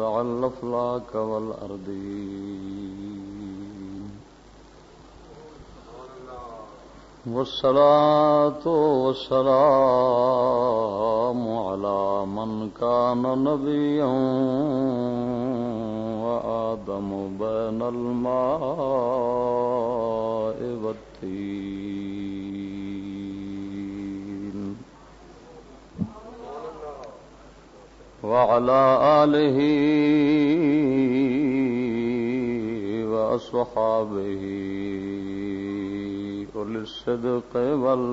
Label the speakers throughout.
Speaker 1: ودع الأفلاك والأرضين. والصلاة والسلام على من كان نبيا وآدم بين الماء والتين وعلى آله وأصحابه أولي الصدق واليقين.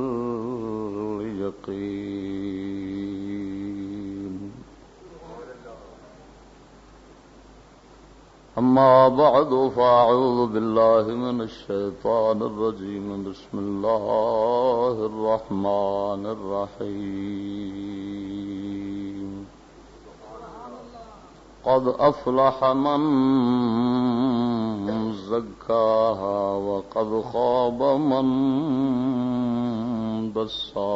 Speaker 1: أما بعد، فأعوذ بالله من الشيطان الرجيم. بسم الله الرحمن الرحيم. قد أفلح من زكاها وقد خاب من دساها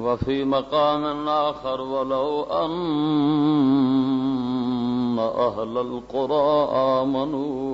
Speaker 1: وفي مقام آخر ولو أن أهل القرى آمنوا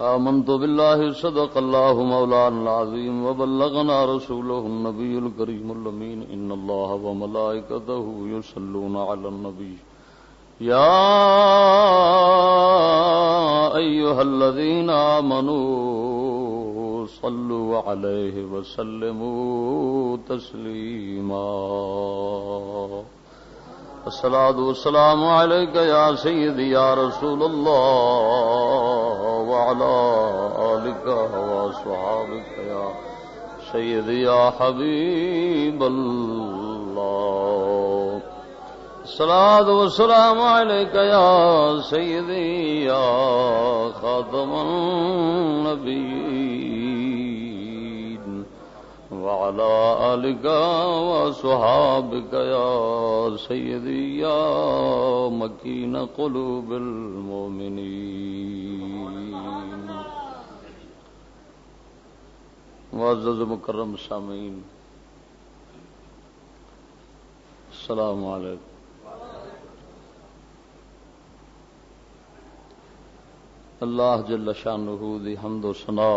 Speaker 1: آمنت بالله صدق الله مولانا العظيم وبلغنا رسوله النبي الكريم اللمين إن الله وملائكته يصلون على النبي. يا أيها الذين آمنوا صلوا عليه وسلموا تسليما. الصلاة والسلام عليك يا سيدي يا رسول الله. وعلى آلك وصحابك يا سيدي يا حبيب الله. صلاة والسلام عليك يا سيدي يا خاتم النبيين. وعلى آلك وصحابك يا سيدي، يا مكين قلوب المؤمنين. معزز مکرم سامعین السلام علیکم اللہ جل شانہ دی حمد و ثنا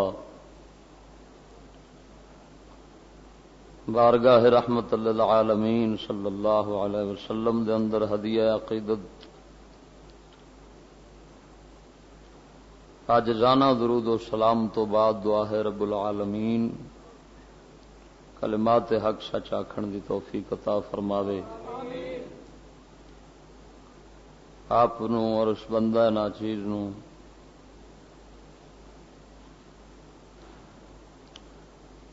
Speaker 1: بارگاہ رحمت للعالمین صلی اللہ علیہ وسلم دے اندر ہدیہ عقیدت۔ اج جانا درود و سلام تو بعد دعا ہے رب العالمین۔ کلمات حق سچ آخن دی توفیق عطا فرماوے۔ آپ اور اس بندہ نا چیز نو۔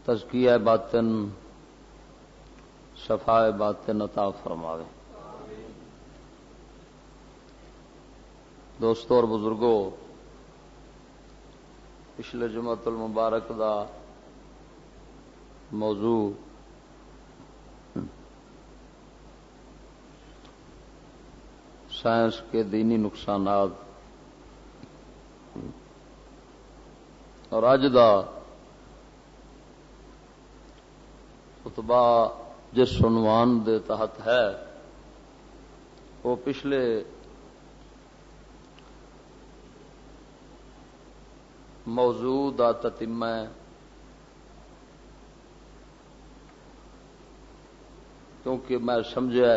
Speaker 1: تزکیہ باطن صفائے باطن عطا فرماوے۔ دوستو اور بزرگوں پچھلے جمعت المبارک دا موضوع سائنس کے دینی نقصانات۔ اور اج دا خطبہ جس عنوان دے تحت ہے، وہ پچھلے موضوع دا تتمہ ہے کیونکہ میں سمجھا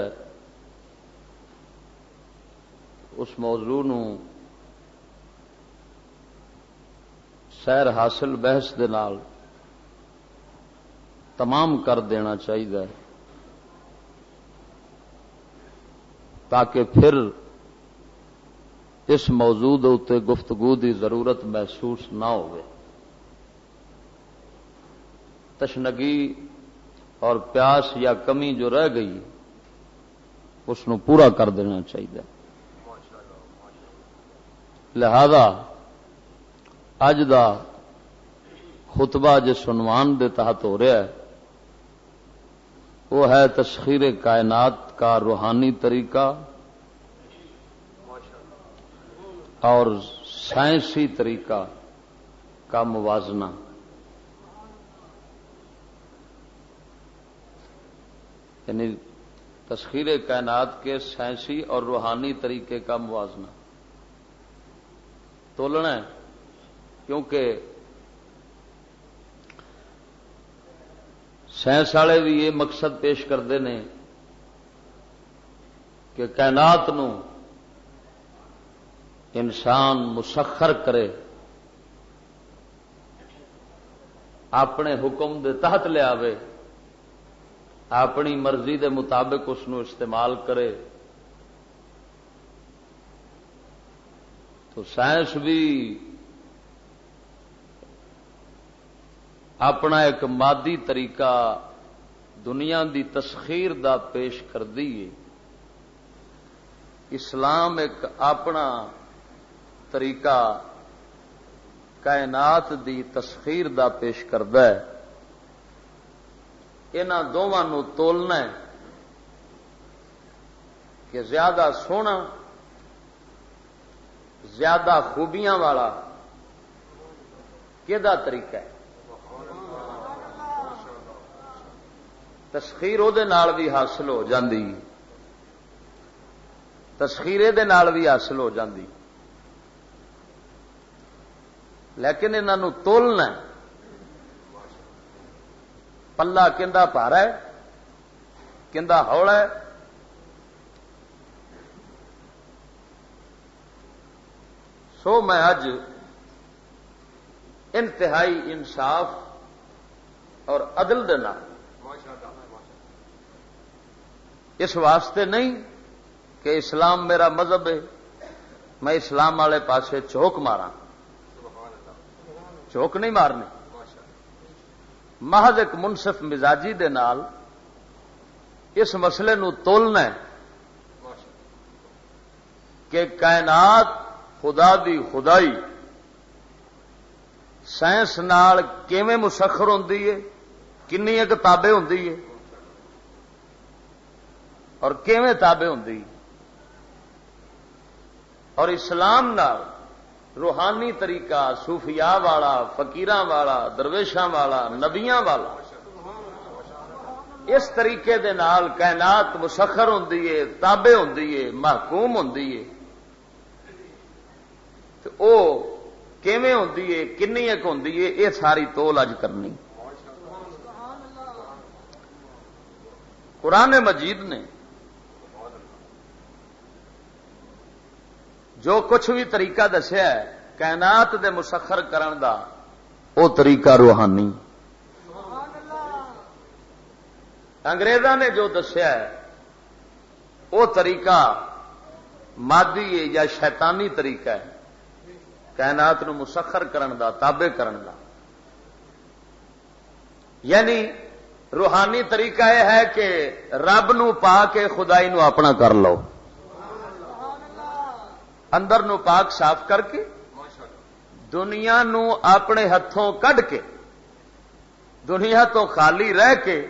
Speaker 1: اس موضوع نو سیر حاصل بحث دے نال تمام کر دینا چاہیے۔ تاکہ پھر اس موضوع اتنے گفتگو کی ضرورت محسوس نہ ہو تشنگی اور پیاس یا کمی جو رہ گئی، اس پورا کر دینا چاہیے۔ لہذا اج دا خطبہ جس عنوان دے تحت ہو رہا ہے وہ ہے تسخیر کائنات کا روحانی طریقہ اور سائنسی طریقہ کا موازنہ۔ یعنی تسخیر کائنات کے سائنسی اور روحانی طریقے کا موازنہ۔ تولنا ہے کیونکہ سائنس والے بھی یہ مقصد پیش کرتے ہیں کہ کائنات نو انسان مسخر کرے، اپنے حکم دے تحت لیا اپنی مرضی دے مطابق اس استعمال کرے۔ تو سائنس بھی اپنا ایک مادی طریقہ دنیا دی تسخیر دا پیش کر دی اسلام ایک اپنا طریقہ کائنات دی تسخیر دا پیش کرد ان دونوں تولنا کہ زیادہ سونا، زیادہ خوبیاں والا کہ طریقہ ہے؟ تسخیر وہ بھی حاصل ہو جاندی تسخیر بھی حاصل ہو جاندی لیکن انہوں تولنا پلا کھا پارا ہے کھا ہولا ہے سو میں اج انتہائی انصاف اور عدل دے نام اس واسطے نہیں کہ اسلام میرا مذہب ہے، میں اسلام والے پاسے چوک مارا چوک نہیں مارنی۔ محض ایک منصف مزاجی دے نال اس مسئلے نو تولنا ہے کہ کائنات خدا دی خدائی سائنس نال کیویں مسخر ہوں کنیا کتابیں ہوں اور کیویں تابے ہوں اور اسلام نال روحانی طریقہ، صوفیاء والا فکیر والا، درویشاں والا، نبیاں والا، اس طریقے دے نال کائنات مسخر ہوں تابے ہوں محکوم ہوں وہ کیویں ہوں کنی ایک ہوں یہ ساری تول اج کرنی۔ قرآن مجید نے جو کچھ بھی طریقہ دسیا ہے، کائنات دے مسخر کرن دا، او طریقہ روحانی۔ انگریزاں نے جو دسیا ہے وہ طریقہ مادی ہے یا شیطانی طریقہ ہے۔ کائنات نو مسخر کرن دا، تابع کرن دا۔ یعنی روحانی طریقہ یہ ہے کہ رب نو پا کے خدائی نو اپنا کر لو۔ اندر نو پاک صاف کر کے دنیا نو اپنے ہاتھوں کڈ کے دنیا تو خالی رہ کے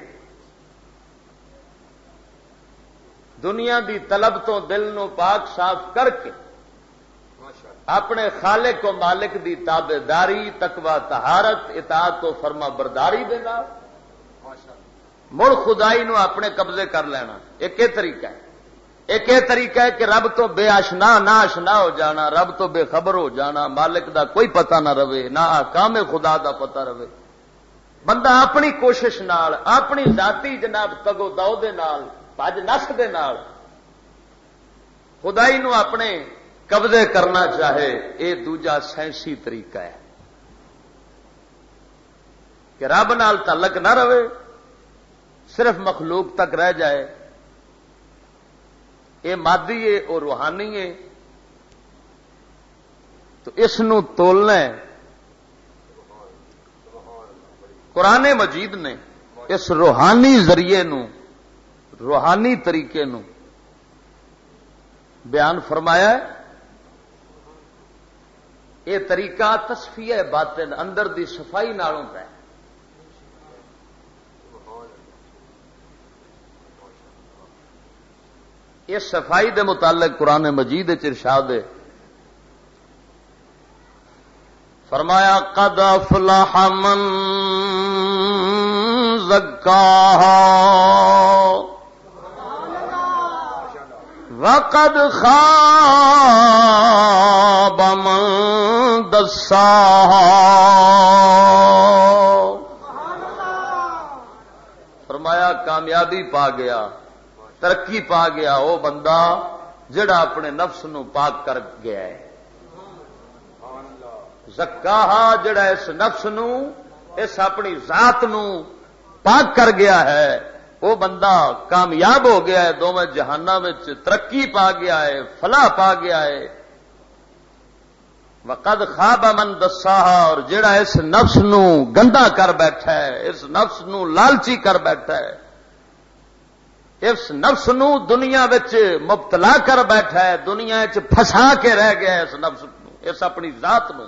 Speaker 1: دنیا دی طلب تو دل نو پاک صاف کر کے اپنے خالق کو مالک دی تابے داری تکوا تہارت اطاعت تو فرما برداری دینا مڑ خدائی نو اپنے قبضے کر لینا۔ ایک طریقہ ہے۔ ایک یہ طریقہ ہے کہ رب تو بے آشنا نہ آشنا ہو جانا، رب تو بے خبر ہو جانا، مالک دا کوئی پتہ نہ رہے نہ کام خدا دا پتہ رہے۔ بندہ اپنی کوشش نال، اپنی ذاتی جناب تگو دو دے نال نس دے نال خدائی نو اپنے قبضے کرنا چاہے یہ دوجا سائنسی طریقہ ہے۔ کہ رب نال تعلق نہ رہے، صرف مخلوق تک رہ جائے یہ مادی ہے اور روحانی ہے۔ تو اس تولنا قرآن مجید نے اس روحانی ذریعے نو، روحانی طریقے نو بیان فرمایا ہے۔ یہ طریقہ تصفیہ باطن اندر دی صفائی نالوں کا ہے۔ اس صفائی دے متعلق قرآن مجید ارشاد ہے۔ فرمایا، قد افلح من وقد خاب من دساها۔ فرمایا، کامیابی پا گیا۔ ترقی پا گیا وہ بندہ جڑا اپنے نفس نو پاک کر گیا ہے۔ زکاہا جڑا اس نفس نو، اس اپنی ذات نو پاک کر گیا ہے وہ بندہ کامیاب ہو گیا ہے دونوں جہان ترقی پا گیا ہے، فلاح پا گیا ہے۔ وقد خواب من دسا اور جڑا اس نفس نو گندا کر بیٹھا ہے، اس نفس نو لالچی کر بیٹھا ہے۔ اس نفس نو دنیا مبتلا کر بیٹھا ہے، دنیا پھسا کے رہ گیا ہے اس نفس نو، اس اپنی ذات نو۔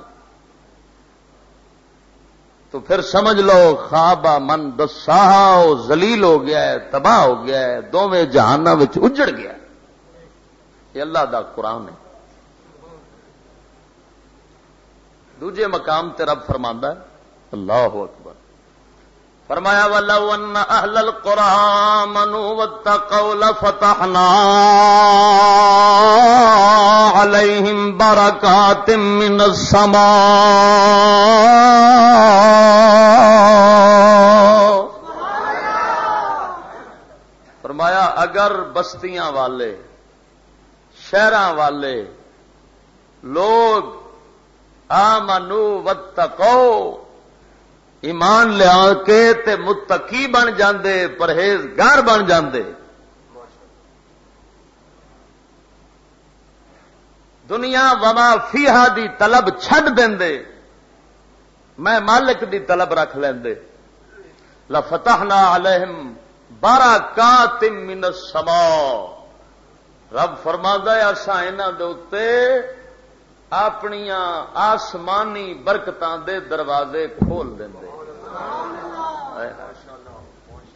Speaker 1: تو پھر سمجھ لو خواب من دسا زلیل ہو گیا ہے، تباہ ہو گیا ہے دونوں جہانوں اجڑ گیا یہ اللہ دا قرآن ہے۔ دوجے مقام تے رب فرما اللہ اکبر۔ فرمایا، ولو ان اهل القرى منوا واتقوا لفتحنا عليهم بركات من السماء۔ فرمایا، اگر بستیاں والے شہر والے لوگ آمنو واتقوا ایمان لیا کے تے متقی بن جاندے، پرہیزگار بن جاندے۔ دنیا وما فیہا دی طلب چھڈ دے میں مالک دی طلب رکھ لیندے۔ لفتحنا علیہم بارہ کا من سما رب فرما دسا یہاں دے اپنیا آسمانی برکتاں دے دروازے کھول دیں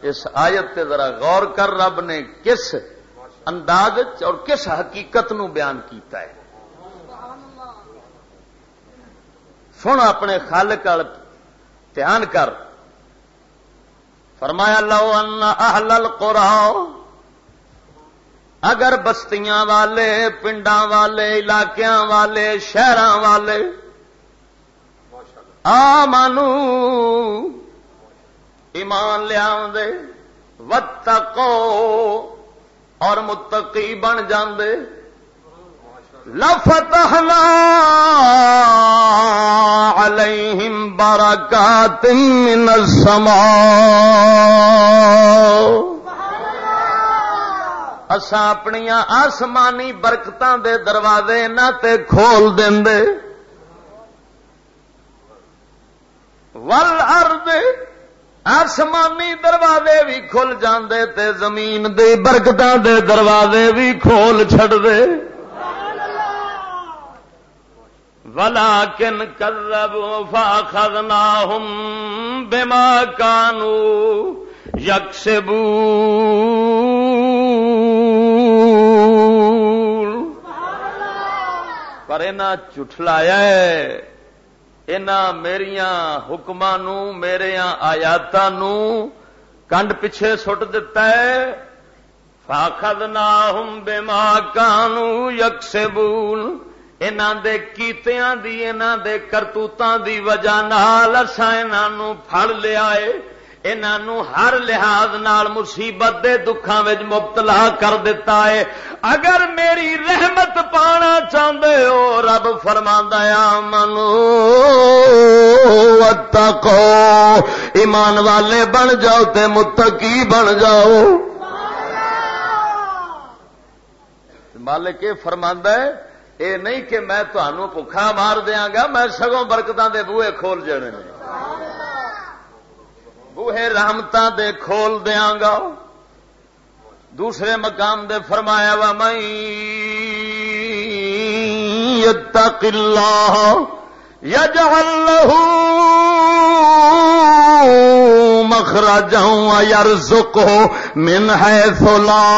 Speaker 1: اس آیت تے ذرا غور کر، رب نے کس انداز اور کس حقیقت نو بیان کیتا ہے۔ سن اپنے خالق دھیان کر۔ فرمایا، لو ان اہل القرآن اگر بستیاں والے پنڈا والے علاقوں والے شہر والے آ مانو ایمان لیا وتقو اور متقی بن جاندے۔ لفتحنا علیہم برکات من السماء۔ اسا اپنی آسمانی برکتاں دے دروازے نہ تے کھول دیں ول ارد آسمانی دروازے بھی کھل جاندے تے زمین دے برکتاں دے دروازے بھی کھول چھڑ دے ولا کن کرب فا خزنا ہم بما کانو یکسبو میریا حکم میرے آیات کنڈ پیچھے سٹ دتا ہے۔ فاخد نہ ہوں بے ماں بول دے کیتیاں دی دے کرتوتاں دی وجہ نال انہوں پھڑ لیا ہے۔ انہوں ہر لحاظ نال مصیبت دے دکھان مبتلا کر دیتا ہے۔ اگر میری رحمت پانا چاہتے ہو، رب فرما دیا منو تکو ایمان والے بن جاؤ تے متقی بن جاؤ۔ مالک یہ فرما ہے، اے نہیں کہ میں تمہوں بخا مار دیا گا، میں سگوں برکتوں دے بوئے کھول جانے بوہے رحمتہ دے کھول دیاں گا۔ دوسرے مقام دے فرمایا وا میں يتق الله يجعل له مخرجا ويرزقه من حيث لا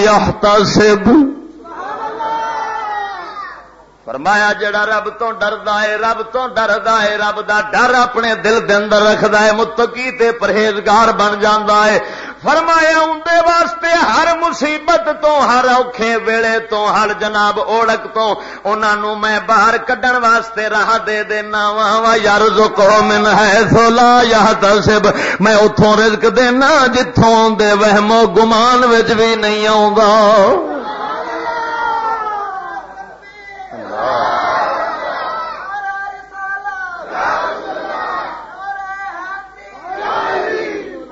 Speaker 1: يحتسب فرمایا جڑا رب تو ڈردا ہے، رب تو ڈردا ہے، رب دا ڈر اپنے دل دے اندر رکھدا ہے، متقی تے پرہیزگار بن جاندا ہے۔ فرمایا اندے واسطے ہر مصیبت تو، ہر اوکھے ویلے تو، ہر جناب اوڑک تو، انہاں نو میں باہر کڈن واسطے راہ دے دینا وا وا یار من ہے سولا یا تصب میں اتوں رزق دینا جتوں دے وہم و گمان وچ بھی نہیں آؤں گا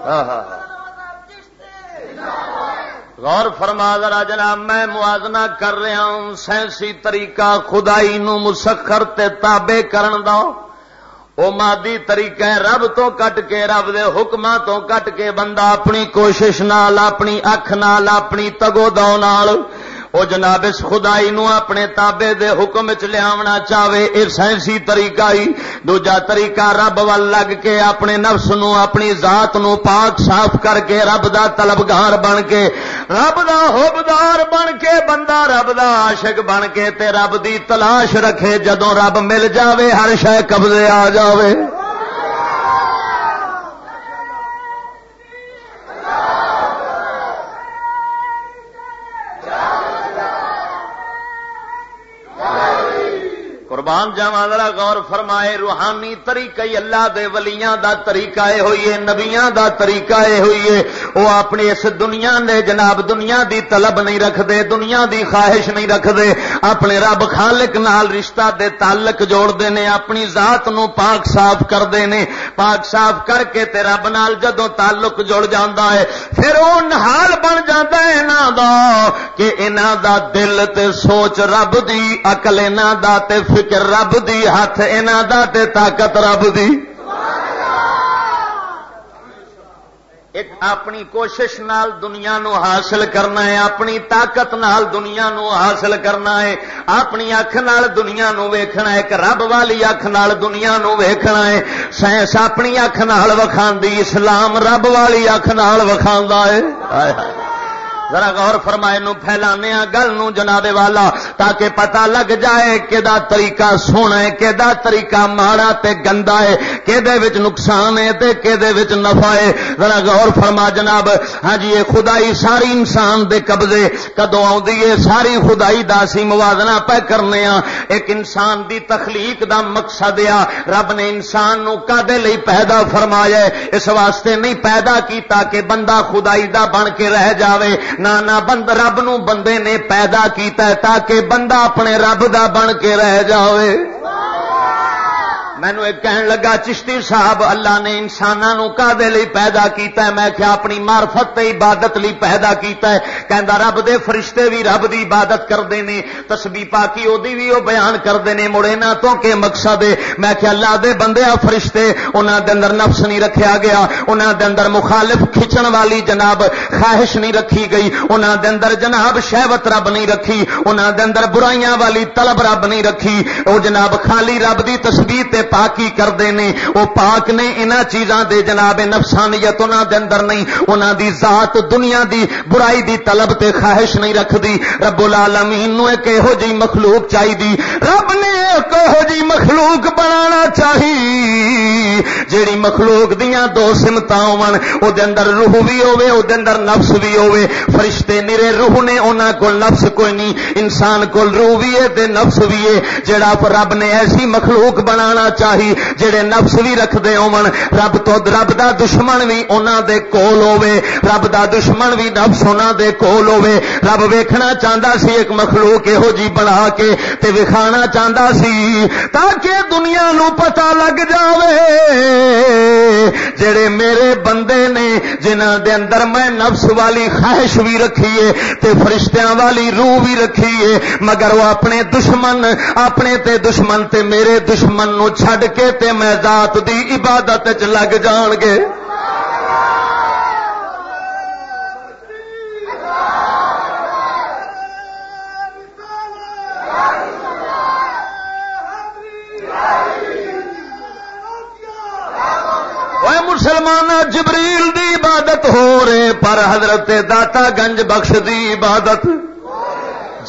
Speaker 1: ہاں، ہاں، ہاں۔ غور فرما ذرا جناب، میں موازنہ کر رہا ہوں، سائنسی طریقہ خدائی نو مسخر تے تابے کرن دا۔ او مادی طریقہ رب تو کٹ کے، رب دے حکماں تو کٹ کے، بندہ اپنی کوشش نال، اپنی اکھ نال، اپنی تگو دو نال۔ وہ جناب اس خدائی نو اپنے تابے دے حکم چ لیا چاہے یہ سائنسی طریقہ ہی، دوجا طریقہ رب ول لگ کے اپنے نفس نو، اپنی ذات نو پاک صاف کر کے رب دا طلبگار بن کے، رب دا حبدار بن کے، بندہ رب دا عاشق بن کے تے رب دی تلاش رکھے جدوں رب مل جاوے، ہر شہ قبضے آ جاوے۔ قربان جاوا ذرا غور فرمائے، روحانی طریقہ ہی اللہ دے ولیاں دا طریقہ اے ہوئی ہے نبیاں دا طریقہ اے ہوئی ہے وہ اپنی اس دنیا نے جناب، دنیا دی طلب نہیں رکھ دے دنیا دی خواہش نہیں رکھ دے اپنے رب خالق نال رشتہ دے تعلق جوڑ دے نے، اپنی ذات نو پاک صاف کر دے نے۔ پاک صاف کر کے تے رب نال جدوں تعلق جوڑ جاندا ہے پھر وہ نحال بن جاندا ہے انہاں دا کہ انہاں دا دل تے سوچ رب دی، عقل انہاں دا تے فکر رب دی ہاتھ انہوں دا تے طاقت رب دی۔ ایک اپنی کوشش نال دنیا نو حاصل کرنا ہے، اپنی طاقت نال دنیا نو حاصل کرنا ہے۔ اپنی اکھ نال دنیا نو ویکھنا ہے، ایک رب والی اکھ نال دنیا نو ویکھنا ہے۔ سائنس اپنی اکھ نال وکھاندی، اسلام رب والی اکھ نال وکھاندا ہے۔ ہائے ہائے ذرا غور فرمائے، نو پھیلانے گل نو جناب والا، تاکہ پتہ لگ جائے کہ دا طریقہ سونا ہے کہ دا طریقہ ماڑا تے گندا ہے کہ دے وچ نقصان ہے تے کہ دے وچ نفع ہے۔ ذرا غور فرما جناب ہاں جی یہ خدائی ساری انسان دے قبضے کدو آدھی ہے؟ ساری خدائی دا سی موازنہ پہ کرنے ہاں ایک انسان دی تخلیق دا مقصد آ رب نے انسان نو کدے لئی پیدا فرمایا ہے؟ اس واسطے نہیں پیدا کیتا کہ بندہ خدائی دا بن کے رہ جاوے۔ نانا بند رب نو بندے نے پیدا کیتا ہے تاکہ بندہ اپنے رب دا بن کے رہ جاوے مینو ایک کہن لگا چشتی صاحب اللہ نے انسانوں کا پیدا کیتا ہے میں کیا اپنی مارفت عبادت لی پیدا کیتا ہے کہندا رب دے فرشتے بھی رب دی عبادت کرتے ہیں تسبی پاکی وہ بھی وہ بیان کرتے ہیں مڑے نہ تو کہ مقصد ہے میں کیا اللہ دے بندے فرشتے انہوں دے اندر نفس نہیں رکھیا گیا انہوں دے اندر مخالف کھچن والی جناب خواہش نہیں رکھی گئی انہوں دے اندر جناب شہوت رب نہیں رکھی انہوں دے اندر برائیاں والی طلب رب نہیں رکھی وہ جناب خالی رب دی تصویر تے پاکی کرتے ہیں۔ وہ پاک نے انہوں چیزاں دے جناب نفسانیت انہوں دے اندر نہیں انہوں دی ذات دنیا دی برائی دی طلب تے خواہش نہیں رکھتی رب العالمین نو ایک یہو جی مخلوق چاہیے رب نے ایک یہو جی مخلوق بنانا چاہیے جیڑی مخلوق دیاں دو سمت ہو اندر روح بھی ہوے او اندر نفس بھی ہوے فرشتے نیرے روح نے انہوں کو نفس کوئی نہیں، انسان کو روح بھی ہے تے نفس بھی ہے۔ جڑا رب نے ایسی مخلوق بنانا چاہی جڑے نفس بھی رکھتے ہون رب تو رب دا دشمن بھی انہوں دے کول ہوے رب دا دشمن بھی نفس انہوں دے کول ہوے رب ویکھنا چاہتا سی ایک مخلوق یہو جی بنا کے تے وکھانا چاہتا سی تاکہ دنیا نو پتہ لگ جاوے جڑے میرے بندے نے جنہ دے اندر میں نفس والی خواہش بھی رکھی ہے تے فرشتیاں والی روح بھی رکھی ہے مگر وہ اپنے دشمن اپنے تے دشمن تے میرے دشمن نو چھ چھڈ کے تے میں ذات دی عبادت چ لگ جان گے مسلمان جبریل دی عبادت ہو رہے پر حضرت داتا گنج بخش دی عبادت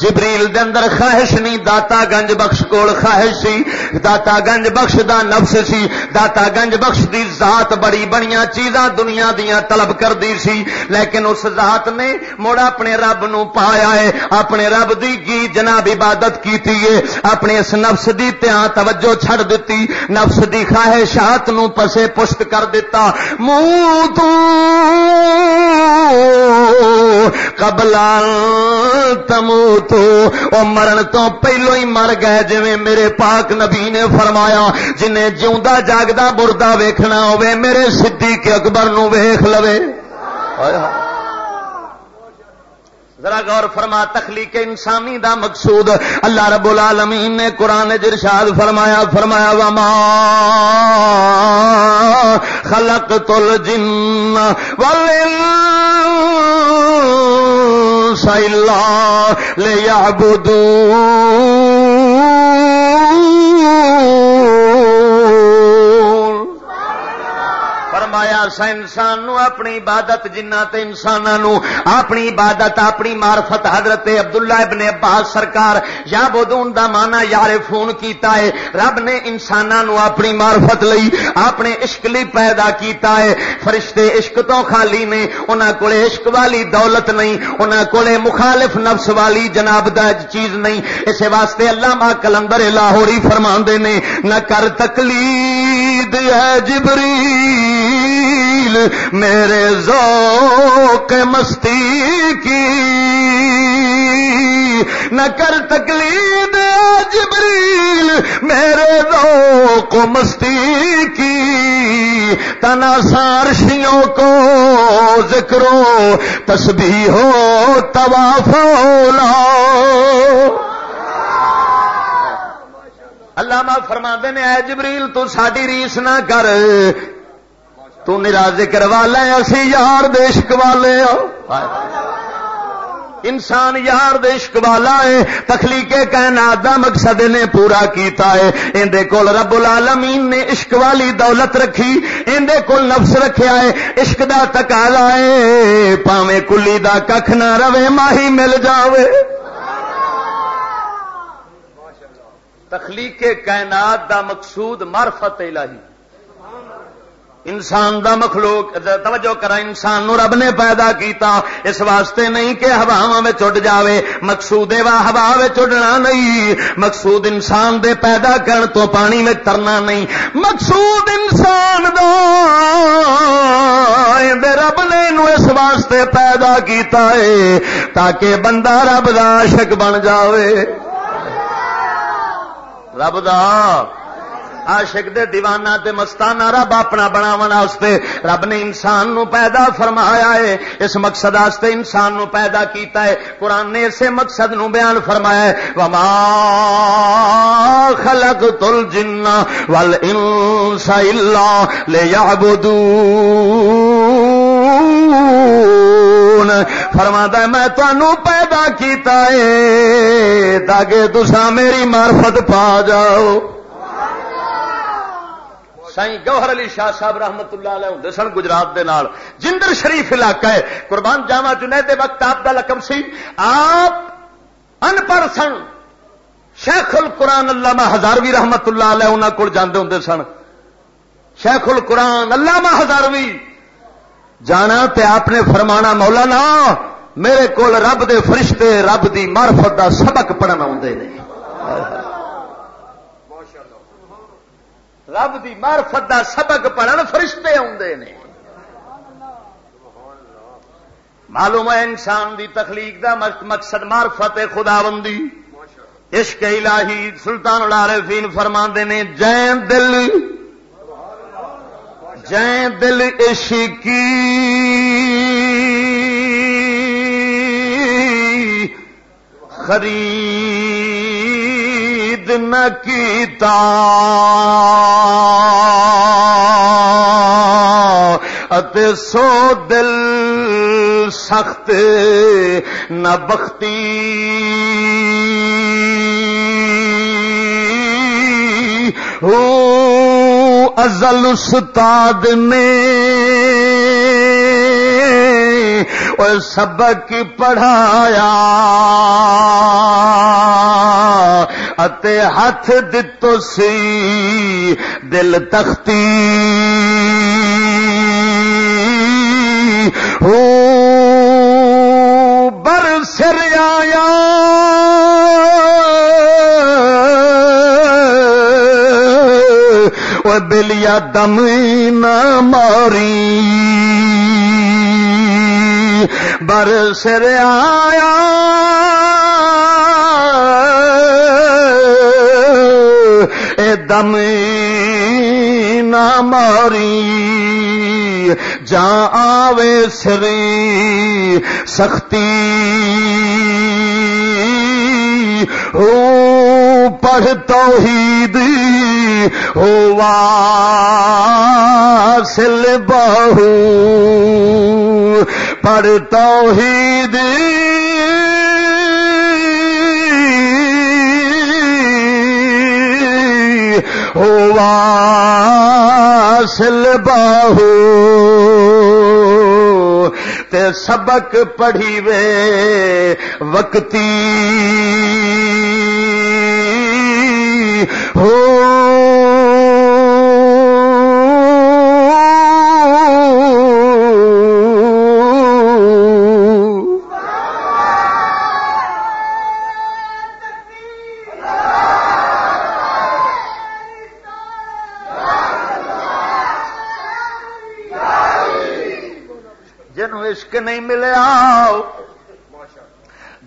Speaker 1: جبریل دے اندر خواہش نہیں، داتا گنج بخش کول خواہش سی۔ داتا گنج بخش دا نفس سی۔ داتا گنج بخش دی ذات بڑی بڑیاں چیزاں دنیا دیاں طلب کر دی سی۔ لیکن اس ذات نے مڑ اپنے رب نو پایا ہے۔ اپنے رب دی کی جناب عبادت کیتی ہے۔ اپنے اس نفس دی تیاں توجہ چھڑ دیتی نفس دی خواہشات نو پسے پشت کر دیتا منہ تو قبل تمو تو او مرن تو پہلو ہی مر گئے جی میرے پاک نبی نے فرمایا، جنہیں جیوا جاگتا بردا ویکھنا ہوے میرے سدھی کے اکبر نو ویخ لو ذرا غور فرما، تخلیق انسانی دا مقصود۔ اللہ رب العالمین نے قرآن جرشاد فرمایا فرمایا، وما خلق تل جن سلا لے بدو فرمایا سا انسان نو اپنی عبادت جنہ تے انسانوں اپنی عبادت، اپنی معرفت حضرت عبداللہ ابن عباس سرکار یا بدون دا مانا یار فون کیتا ہے۔ رب نے انسانوں اپنی معرفت لئی اپنے عشق لی پیدا کیتا ہے۔ فرشتے عشق تو خالی نے، انہاں کولے عشق والی دولت نہیں، انہاں کولے مخالف نفس والی جناب دا چیز نہیں۔ اس واسطے اللہ ما کلندر لاہوری فرماندے نے، نہ کر تکلیف تقلید ہے جبری میرے ذوق مستی کی۔ نہ کر تکلید جبریل، میرے ذوق مستی کی۔ تنا سارشیوں کو ذکرو تسبیح ہو تبافولا اللہ فرما نے، اے جبریل، تو ساری ریس نہ کر۔ تو نرا ذکر والا اسی یار دیشک والے انسان یار دیشک والا ہے۔ تخلیق کائنات دا مقصد نے پورا کیتا ہے۔ اندے کول رب العالمین نے عشق والی دولت رکھی۔ اندے کول نفس رکھیا ہے۔ عشق دا تقاضا ہے۔ پاویں کلی دا ککھ نہ رہے، ماہی مل جاوے۔ تخلیق کائنات دا مقصود معرفت الہی۔ انسان دا مخلوق توجہ کرا، انسان نو رب نے پیدا کیتا۔ اس واسطے نہیں کہ ہوا میں چڈ جاوے مقصود وا ہوا چڈنا نہیں۔ مقصود انسان دے پیدا کرن تو پانی میں ترنا نہیں۔ مقصود انسان دا رب نے نو اس واسطے پیدا کیتا ہے تاکہ بندہ رب دا عاشق بن جاوے۔ رب دا عاشق دے دیوانہ تے مستانہ رب اپنا واسطے رب نے انسان نو پیدا فرمایا ہے، اس مقصد واسطے انسان نو پیدا کیتا ہے۔ قرآن نے اسے مقصد نو بیان فرمایا ہے، وما خلقت الجن والانس الا ليعبدون فرما میں تنوع پیدا کیتا ہے تاکہ تسا میری معرفت پا جاؤ سائی گوہر علی شاہ صاحب رحمت اللہ علیہ ہوں سن گجرات دے نال جندر شریف علاقہ ہے قربان جاوا جنید وقت آپ دا لقب سی آپ ان پڑھ سن شیخ القرآن علامہ ہزاروی رحمت اللہ علیہ انہوں کو جانے ہوں سن شیخ القرآن علامہ ہزاروی جانا تے آپ نے فرمانا، مولانا، میرے کول رب دے فرشتے رب دی معرفت دا سبق پڑھنا آتے ہیں رب دی معرفت دا سبق پڑھن فرشتے آدھے نے۔ معلوم ہے انسان دی تخلیق دا مقصد معرفت خدا بندی عشق الہی سلطان العارفین فرما نے، جین دل جین دل عشقی۔ خرید نہ کیتا۔ اتے سو دل سخت نہ بختی۔ ازل استاد نے اور سبق پڑھایا اتے ہاتھ دتو سی دل تختی ہو بر سر وہ بلیا دم نہ ماری۔ بر سر آیا۔ اے دم نہ ماری۔ جا آوے سری سختی۔ ہو پڑھ توحید۔ ہوا سل بہو۔ پڑھ توحید۔ ہوا سل بہو۔ تے سبق پڑھی وے وقتی۔ عشق نہیں ملیا۔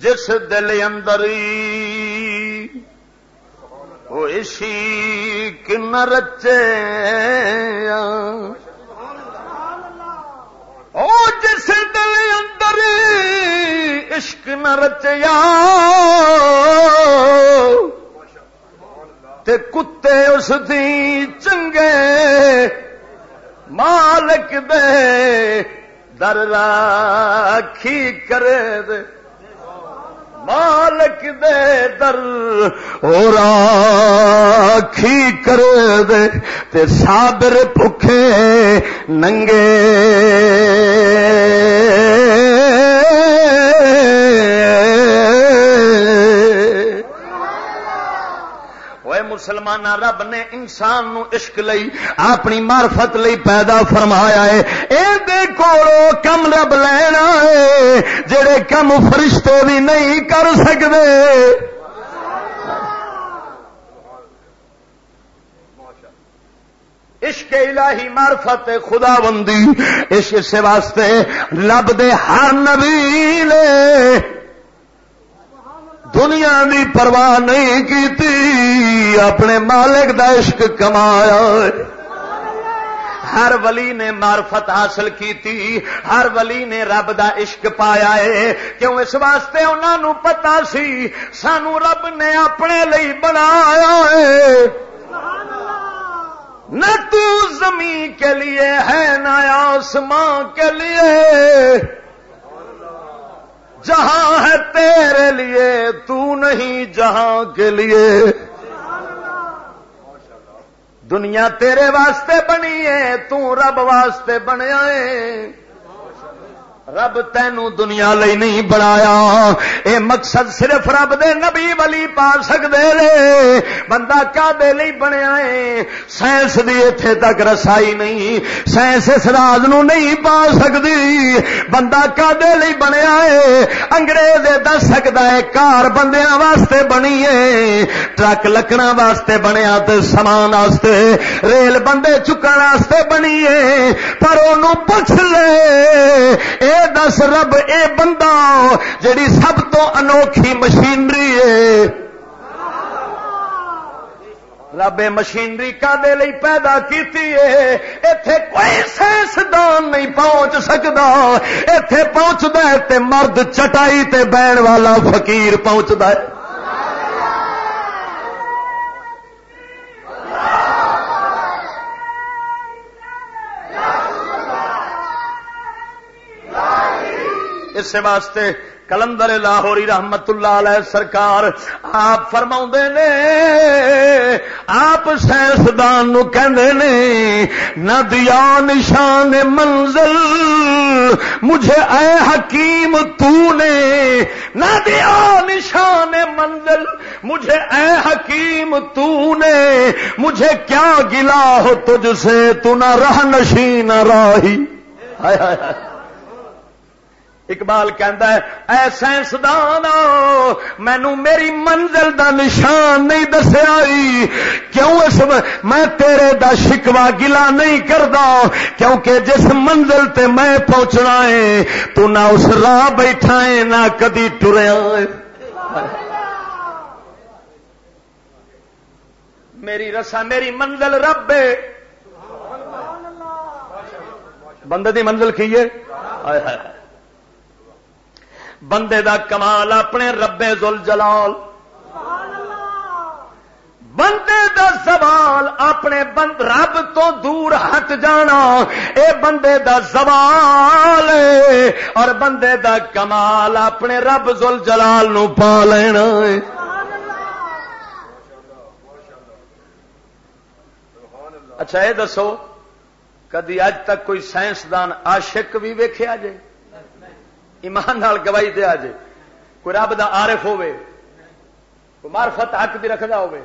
Speaker 1: جس دل اندر وہ عشق رچے او جس دل اندر عشق نہ رچیا تے کتے اس دی چنگے مالک دے در راکھی کرے دے، مالک دے در اور راکھی کرے دے، تے صابر بھوکے ننگے۔ مسلمان رب نے انسان نو عشق لئی، اپنی مارفت لئی پیدا فرمایا ہے۔ اے کو کم رب لینا ہے، جڑے کم فرشتے بھی نہیں کر سکتے عشق الہی معرفت خدا بندی اس واسطے لب دے ہر نبی لے۔ دنیا دی پرواہ نہیں کی اپنے مالک دا عشق کمایا۔ ہر ولی نے معرفت حاصل کی ہر ولی نے رب دا عشق پایا ہے۔ کیوں اس واسطے انہوں پتا سی سانو رب نے اپنے لئی بنایا ہے۔ نہ تو زمین کے لیے ہے، نہ آسمان کے لیے۔ جہاں ہے تیرے لیے، تو نہیں جہاں کے لیے۔ دنیا تیرے واسطے بنی ہے، تو رب واسطے بنیا ہے۔ رب تینو دنیا لئی نہیں بنایا۔ اے مقصد صرف رب دے نبی ولی پا سکتے رے بندہ کا دے لئی بنیا ہے۔ سائنس دی ایتھے تک رسائی نہیں۔ سائنس اس راز نو نہیں پا سکتی بندہ کا دے لئی بنیا ہے۔ انگریز دس سکتا ہے، کار بندیاں واسطے بنی ہے۔ ٹرک لکڑا واسطے بنیا تے سامان واسطے۔ ریل بندے چکن واسطے بنی ہے۔ پر انہوں پوچھ لے۔ اے دس رب، اے بندہ جڑی سب تو انوکھی مشینری ہے رب مشینری کا دے لئی پیدا کیتی ہے ایتھے کوئی سائنسدان نہیں پہنچ سکتا ایتھے پہنچتا ہے تے مرد چٹائی تے بہن والا فقیر پہنچتا ہے اس واسطے کلندر لاہوری رحمت اللہ علیہ سرکار، آپ فرما نے، آپ سائنسدان نے، نہ دیا نشان منزل، مجھے اے حکیم تو نے، نہ دیا نشان منزل، مجھے اے حکیم تو نے، مجھے کیا گلا ہو تجھ سے، تو نہ رہ نشی نہ راہی اقبال کہندا ہے، اے سائنسدان مینو میری منزل دا نشان نہیں دسیا کیوں اس میں تیرے دا شکوا گلا نہیں کردا۔ کیونکہ جس منزل تے میں پہنچنا ہے، تو نہ اس راہ بیٹھا ہے، نہ کدی ٹریا میری رسا، میری منزل رب بندے دی منزل کی ہے؟ بندے دا کمال اپنے ربے زل جلال بندے دا سوال اپنے بند رب تو دور ہٹ جانا۔ اے بندے دا سوال اور بندے دا کمال اپنے رب زل جلال نو پا لینا اچھا یہ دسو، کدی اج تک کوئی سائنسدان عاشق بھی ویخیا جائے ایمان نال گواہی دیا جے کوئی رب دا عارف ہوئے کوئی معرفت حق بھی رکھدا ہوئے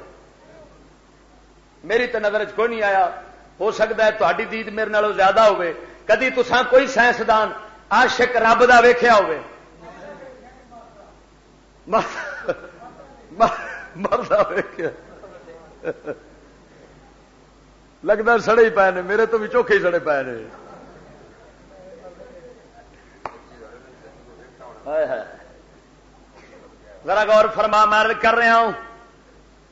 Speaker 1: میری تو نظر چ کوئی نہیں آیا۔ ہو سکتا ہے تاری دید میرے نالوں زیادہ ہوئے کدی تسان کوئی سائنسدان عاشق رب دا ویخیا ہوئے مردا ویخیا لگتا سڑے ہی پے نے، میرے تو بھی چوکھے ہی سڑے پے نے۔ ذرا غور فرما، میں کر رہا ہوں،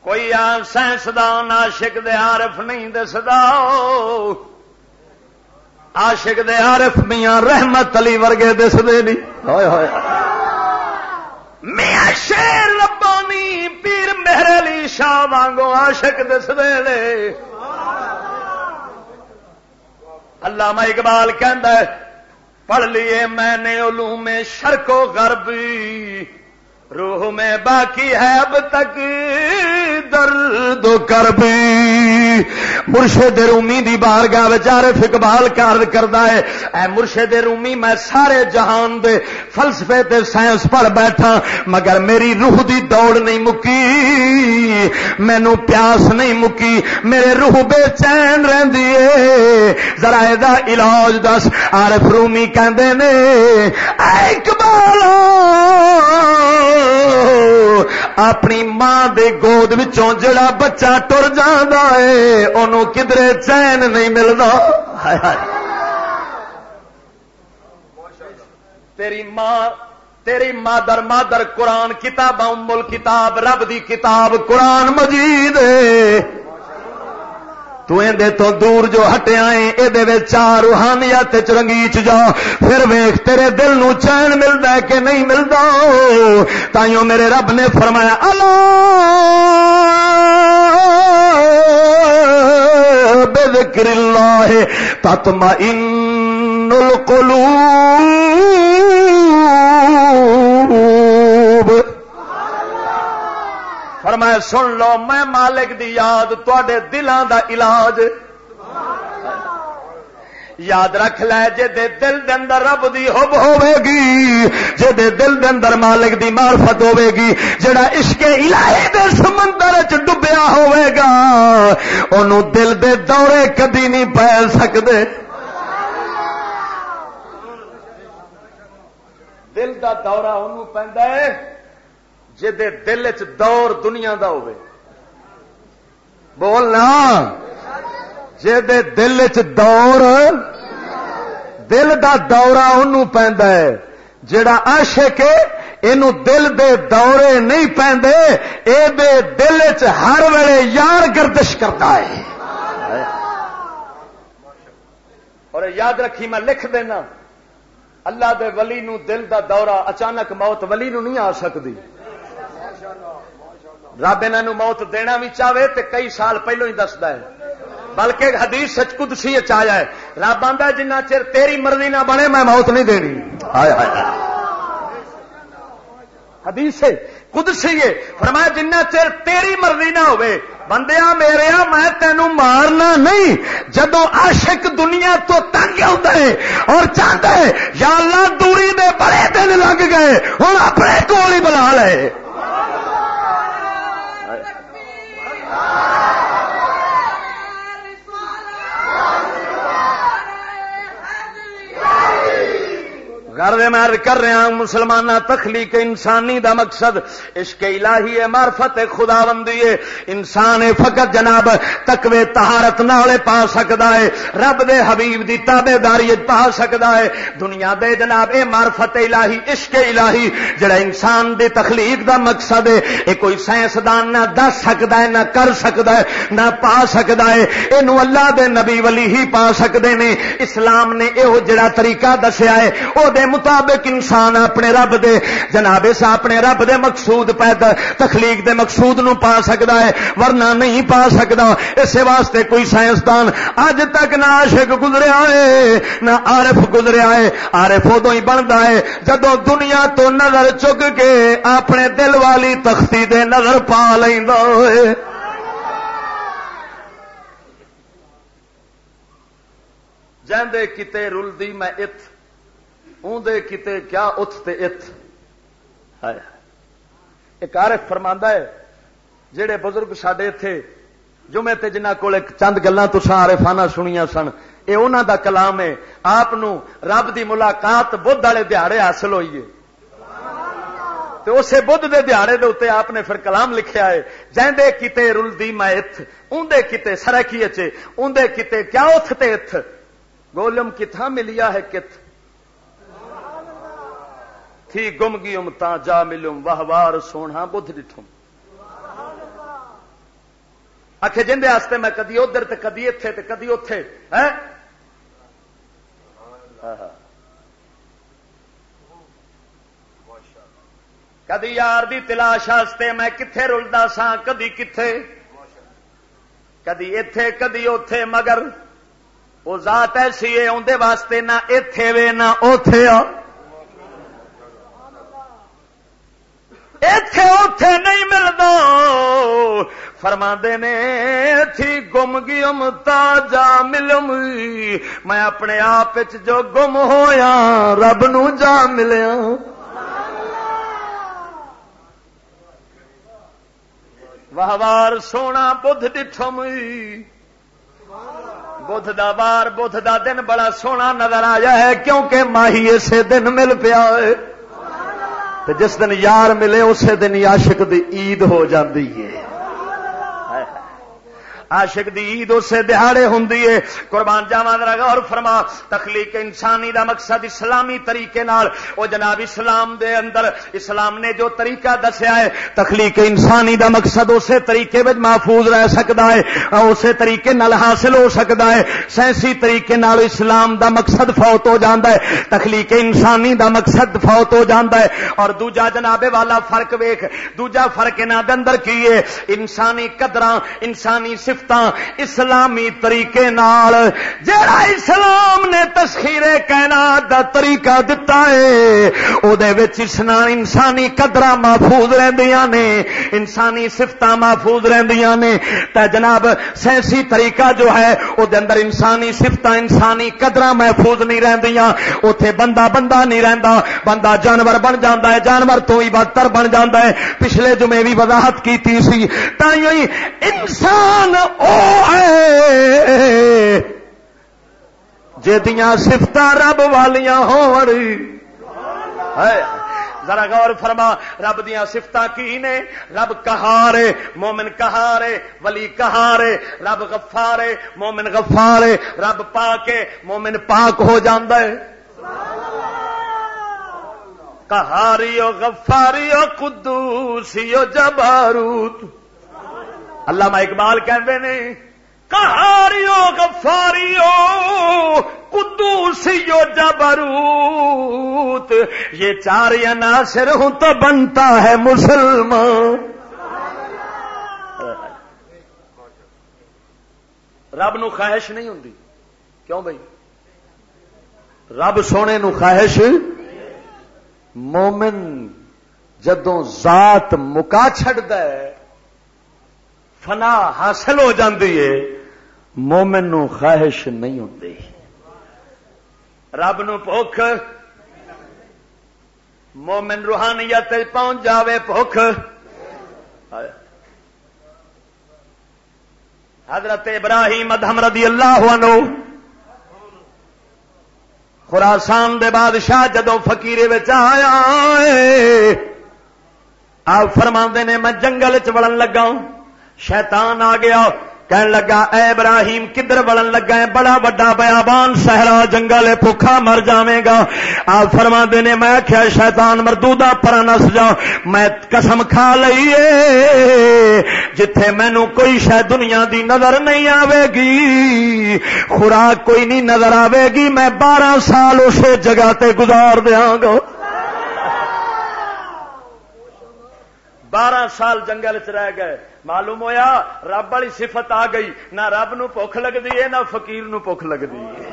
Speaker 1: کوئی سائنسدان آشک دے عارف نہیں دسدا۔ آشک دے عارف میاں رحمت علی ورگے دستے نہیں۔ میاں شیر ربانی پیر مہر علی شاہ وانگو آشک دستے لے اللہ میں اقبال کہ پڑھ لیے میں نے علوم شرق و غربی روح میں باقی ہے اب تک درد کربی مرشد رومی دی بارگاہ بچارے فکبال کار کردا ہے۔ اے مرشد رومی، میں سارے جہان دے فلسفے تے سائنس پڑھ بیٹھا، مگر میری روح دی دوڑ نہیں مکی۔ مینو پیاس نہیں مکی، میرے روح بے چین رہندی ہے۔ ذرا دا علاج دس، عارف رومی کہندے نے، اے اقبال! اپنی ماں دے گود وچوں جڑا بچہ ٹر جاندا ہے، اونوں کدرے چین نہیں ملدا۔ ہائے ہائے۔ تیری ماں، تیری مادر مادر قرآن کتاب امل کتاب، رب دی کتاب قرآن مجید تو دور جو ہٹیا یہ چار روحانیت چرنگیچ جا۔ پھر ویخ تیرے دل نو چین ملتا ہے کہ نہیں ملتا تائیوں میرے رب نے فرمایا، اللہ بذکر اللہ تتما ان فرمایا سن لو، میں مالک دی یاد تے دلان دا علاج۔ یاد رکھ لے جے دے دل دے اندر رب دی حب ہوے گی جے دے دل دے اندر مالک دی معرفت ہوے گی جڑا عشق الہی دے سمندر وچ ڈبیا ہوے گا اونوں دل دے دورے کبھی نہیں پے سکدے۔ دل دا دورہ اونوں پیندا ہے۔ دل چ دور دنیا دا ہوے بولنا دل چ دور، دل دا دورہ انہوں پیندا ہے۔ جڑا عاشق ہے، اینو دل دے دورے نہیں پیندے اے دے دل چ ہر ویلے یار گردش کرتا ہے۔ اور یاد رکھی میں لکھ دینا۔ اللہ دے ولی نو دل دا دورہ اچانک موت ولی نو نہیں آ سکتی رب انہوں موت دینا بھی چاہے تو کئی سال پہلو ہی دستا ہے۔ بلکہ حدیث سچ کدسی چیا ہے رب آدھا جنہ چر تیری مرضی نہ بنے میں موت نہیں دینی۔ حدیث ہے، قدسی ہے۔ فرمایا جنہ چر تیری مرضی نہ ہوئے بندیا میرے میں تینوں مارنا نہیں۔ جدو عاشق دنیا تو تنگ ہوتا ہے اور چاہتا ہے، یا اللہ دوری دے بڑے دن لگ گئے، ہوں اپنے کول ہی بلا لے۔ گھر میں کر رہا ہوں مسلمان تخلیق انسانی دا مقصد، عشق الہی ہے معرفت خدا بندی ہے انسان فقط جناب تکوے تہارت نالے پا سکتا ہے، رب دے حبیب دی تابے داری پا سکتا ہے۔ دنیا دے جناب، اے معرفت الہی، عشق الہی، جڑا انسان دی تخلیق دا مقصد ہے، اے کوئی سائنسدان نہ دس سکتا ہے، نہ کر سکتا ہے، نہ پا سکتا ہے۔ یہ اللہ دے نبی ولی ہی پا سکتے ہیں اسلام نے یہ جڑا طریقہ دسیا ہے وہ مطابق انسان اپنے رب دے، جناب سا اپنے رب دے مقصود پیدا، تخلیق دے مقصود نو پا سکتا ہے، ورنہ نہیں پا سکتا اسی واسطے کوئی سائنسدان اج تک نہ عاشق گزریا ہے، نہ عارف گزریا ہے۔ عارف ادو ہی بنتا ہے جدو دنیا تو نظر چک کے اپنے دل والی تختی دے نظر پا لینا جاندے کتے رلدی میں ات۔ اندے کتے کیا ات تے ات ایک عارف فرماندا ہے، جڑے بزرگ سڈے اتے جمعے تے جنہ کول چند گلاں تساں عارفانہ سنیاں سن، اے انہاں دا کلام ہے، آپ رب دی ملاقات بدھ والے دیہڑے حاصل ہوئی ہے۔ تو اسے بدھ دے دیہڑے دے اتنے آپ نے پھر کلام لکھیا ہے جہندے کتے رلدی میں ات کتے سرکی اچے اندے کتے کیا اتھ تے ات گولم کتھا ملیا ہے کت تھی گم گیم تا جا ملوم واہ وار سونا بدھ ڈٹھم آخ جاستے میں کدی ادھر تے کدی اتے تے کدی اتے ہاں، ہاں۔ کدی یار دی تلاش واسطے میں کتنے رلدا سا کدی کتنے کدی اتے کدی اتے مگر وہ ذات ایسی ہے اندر واسطے نہ اتے وے نہ اتے آ۔ اتے اتے نہیں ملتا فرما نے تھی گم گیم تاجا ملم میں اپنے آپ جو گم ہویا رب نو جا ملیا واہ وار سونا بدھ ڈٹھم بدھ دا وار بدھ دا دن بڑا سونا نظر آیا ہے کیونکہ ماہی اسے دن مل پیا ہے جس دن یار ملے اسی دن عاشق دی عید ہو جاتی ہے۔ عاشق دی عید اسے دہاڑے ہوں قربان جاوا غور فرما، تخلیق انسانی دا مقصد اسلامی طریقے نال۔ او جناب، اسلام دے اندر، اسلام نے جو طریقہ دسیا ہے، تخلیق انسانی دا مقصد اسے طریقے میں محفوظ رہ سکتا ہے اسے طریقے نال حاصل ہو سکتا ہے۔ سائنسی طریقے نال اسلام دا مقصد فوت ہو جاتا ہے۔ تخلیق انسانی دا مقصد فوت ہو جاتا ہے۔ اور دوجا جناب، والا فرق ویخ دوجا فرق انہوں دے اندر کی ہے؟ انسانی قدر انسانی صفت سفت اسلامی طریقے نال۔ جڑا اسلام نے تسخیر کائنات دا طریقہ دتا ہے او دے وچ انسانی قدر محفوظ رہندیاں نے، انسانی سفت محفوظ رہندیاں نے۔ تے جناب سائنسی طریقہ جو ہے او دے اندر انسانی سفت انسانی قدر محفوظ نہیں رہندیاں۔ اوتھے بندہ بندہ نہیں رہندا، بندہ جانور بن جاندا ہے، جانور تو ہی بدتر بن جاندا ہے۔ پچھلے جمعے بھی وضاحت کیتی سی تائیں انسان جدیاں سفت رب والیاں ہو ذرا غور فرما، رب دیا سفت کی نے؟ رب کہارے مومن کہارے ولی کہارے رب غفارے مومن غفارے رب پاک مومن پاک ہو جاندے کہاری غفاری قدوسی جباروت؟ اللہ اقبال کہتے ہیں کہاریو گفاریو قدوسیو جبروت، یہ چار عناصر ہوں تو بنتا ہے مسلمان۔ رب نو خواہش نہیں ہوں کیوں بھائی؟ رب سونے نو خواہش مومن جدوں ذات مکا چڈ فنا حاصل ہو جاتی ہے، مومن نو خواہش نہیں ہوتی رب نو مومن روحانیت پہنچ جاوے بھوک۔ حضرت ابراہیم ادہم رضی اللہ عنہ، خراسان دے بادشاہ جدو فکیری آیا، آپ فرما نے، میں جنگل چڑن لگا شیطان آ گیا، کہن لگا، اے ابراہیم، کدھر بڑن لگا ہے؟ بڑا بڑا بیابان سہرا جنگل بھوکھا مر جاوے گا۔ آپ فرما نے، میں کیا شیطان مردودا پر نس جا، میں قسم کھا لئیے جتھے مینو کوئی شاید دنیا دی نظر نہیں آوے گی، خوراک کوئی نہیں نظر آوے گی، میں بارہ سال اسے جگہ تے گزار دیاں گا۔ بارہ سال جنگل چ رہ گئے۔ معلوم ہویا؟ رب والی صفت آ گئی۔ نہ رب نو بھوک لگتی ہے، نہ فقیر نو بھوک لگتی ہے۔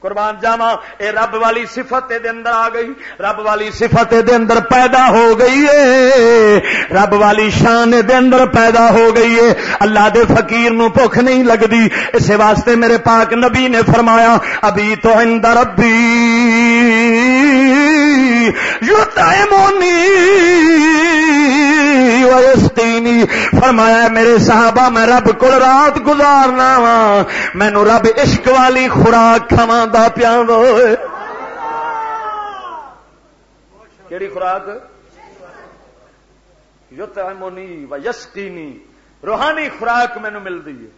Speaker 1: قربان جاوا اے رب والی صفت دے اندر آ گئی۔ رب والی صفت دے اندر پیدا ہو گئی ہے۔ رب والی شان دے اندر پیدا ہو گئی ہے۔ اللہ دے فقیر نو بھوک نہیں لگتی اس واسطے میرے پاک نبی نے فرمایا، ابھی تو اندر ربی یو مونی فرمایا میرے صحابہ، میں رب کو رات گزارنا ہاں، وا مینو رب عشق والی خوراک کھوا پیا کہڑی خوراک؟ یوت و یسکینی روحانی خوراک مینو ملتی ہے۔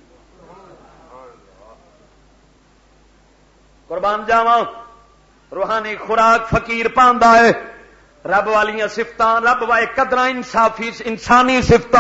Speaker 1: قربان جاوا روحانی خوراک فقیر پاندا ہے۔ رب والی سفت رب وائے قدر انصافی انسانی سفت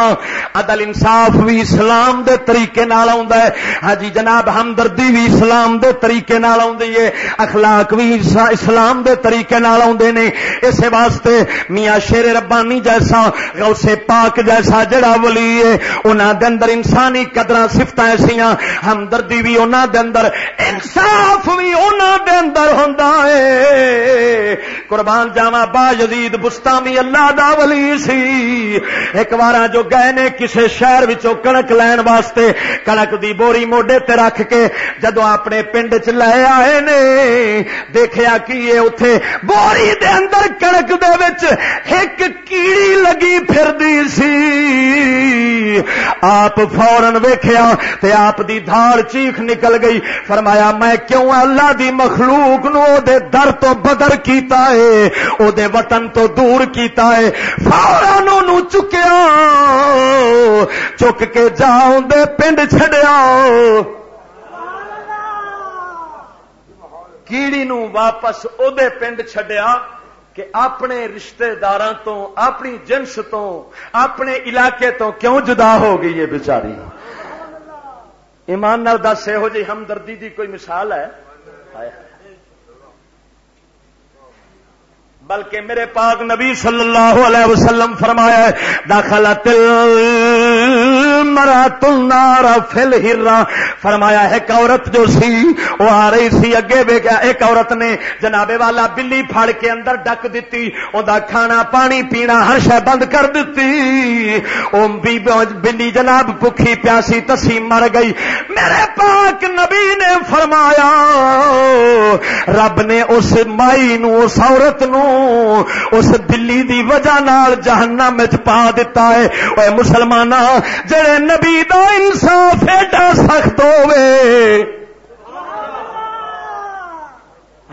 Speaker 1: عدل انصاف بھی اسلام دے طریقے نال ہے۔ ہاں جی جناب ہمدردی بھی اسلام دے طریقے نال ہے۔ اخلاق بھی اسلام دے طریقے نال نے۔ اس واسطے میاں شیر ربانی جیسا، غوث پاک جیسا جڑا ولی ہے، انہاں دے اندر انسانی قدر سفت ایسا ہمدردی بھی انہاں دے اندر، انصاف بھی انہاں دے اندر ہوندا ہے۔ قربان جاواں با یزید بستامی اللہ دا ولی سی۔ ایک بار جو گئے نے کسی شہر وچوں کنک لین واسطے کنک دی بوری موڈے تے رکھ کے جدو اپنے پنڈ چ لے آئے نے دیکھا کی اتے بوری دے اندر کنک دے وچ ایک کیڑی لگی پھر دی سی۔ آپ فورن ویخیا تے آپ دی دھار چیخ نکل گئی۔ فرمایا، میں کیوں اللہ دی مخلوق نو دے در تو بدر کیتا ہے او دے وطن وطن تو دور کیتا ہے فوراً چکیا، چک کے جاؤ دے پنڈ چڈیا کیڑی نو واپس او دے پنڈ چڈیا کہ اپنے رشتے دار تو، اپنی جنس تو، اپنے علاقے تو کیوں جدا ہو گئی ہے بچاری ایمان نال دس یہو جی ہمدردی دی کوئی مثال ہے۔ بلکہ میرے پاک نبی صلی اللہ علیہ وسلم فرمایا داخلہ تل مرا تل فل ہرا۔ فرمایا ایک عورت جو سی، وہ آ رہی سی اگے بے گیا ایک عورت نے جنابے والا بلی پھڑ کے اندر ڈک دیتی او دا کھانا پانی پینا ہر شہ بند کر دیتی او بلی جناب بکھی پیاسی تسی مر گئی۔ میرے پاک نبی نے فرمایا، رب نے اس مائی نو، اس عورت نو اس بلی دی وجہ نال جہنم پا دیتا ہے۔ اے مسلمان جڑے نبی دا انصاف ایڈا سخت ہوئے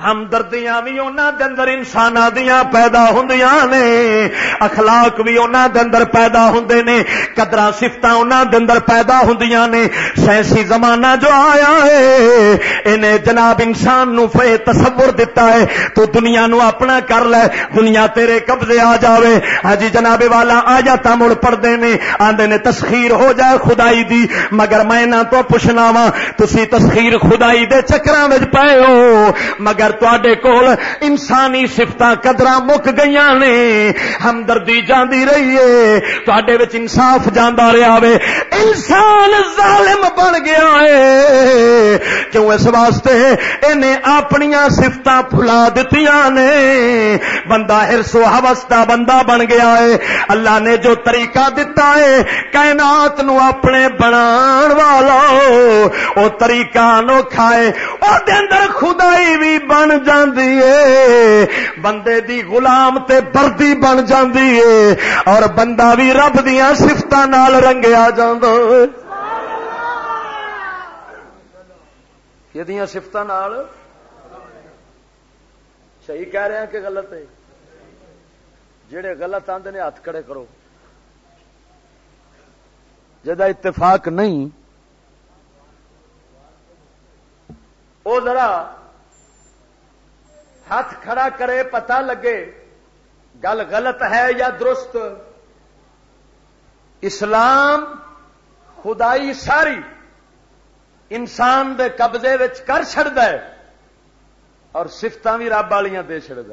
Speaker 1: ہمدردیاں بھی انہوں دے اندر انسان دیا پیدا ہوں نے، اخلاق بھی انہوں دے اندر پیدا ہوں نے قدر سفت انہوں دے اندر پیدا ہوں نے۔ سائنسی زمانہ جو آیا ہے انہیں جناب انسان نو فے تصور دیتا ہے، تو دنیا نو اپنا کر لے، دنیا تیرے قبضے آ جاوے۔ ہاں جی جناب والا آ جاتا مڑ پڑتے نے آدھے نے تسخیر ہو جائے خدائی دی۔ مگر میں نہ تو پوچھنا وا، تسی تسخیر خدائی دے چکر پے ہو، مگر تے کول انسانی سفت قدر مک گئی نے۔ ہمدردی جاندی رہی ہے تے انصاف جانا رہا وے۔ انسان ظالم بن گیا ہے کیوں اس واسطے انہیں اپنی سفت پلا دیتی نے۔ بندہ ہرسو ہوس کا بندہ بن گیا ہے اللہ نے جو طریقہ دتا ہے کائنات نو اپنے بنا والا، او طریقہ انوکھا ہے او دے اندر خدائی بھی بن بن جاندی ہے۔ بندے دی غلام تے بردی بن جاندی ہے۔ اور بندہ بھی رب دیاں صفتاں نال رنگیا جاندا ہے۔ یہ سفت صحیح کہہ رہے ہیں کہ غلط ہے؟ جڑے غلط آتے نے ہاتھ کھڑے کرو۔ جدا اتفاق نہیں وہ ذرا ہاتھ کھڑا کرے پتا لگے گل غلط ہے یا درست۔ اسلام خدائی ساری انسان دے قبضے کر چڑد اور سفت بھی رب والیاں دے چڑد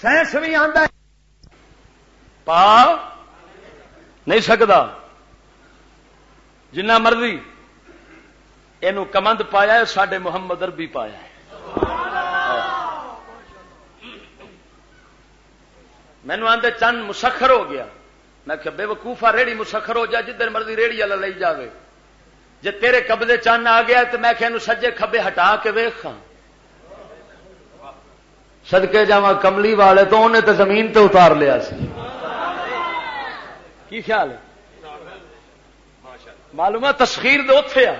Speaker 1: سائنس بھی آتا پا نہیں سکتا جنہ مرضی یہ کمند پایا سڈے محمد اربی پایا مینو آدھے چند مسخر ہو گیا۔ میں کہ بے وقوفا ریڑی مسخر ہو جا، جدھر مرضی ریڑی والا لے جاوے۔ جی تیرے قبضے چند آ گیا تو میں کہ سجے کبے ہٹا کے ویخ سدکے جا کملی والے تو انہیں تو زمین تے اتار لیا سی۔ کی خیال ہے؟ معلوم ہے تسخیر دے اتے آ۔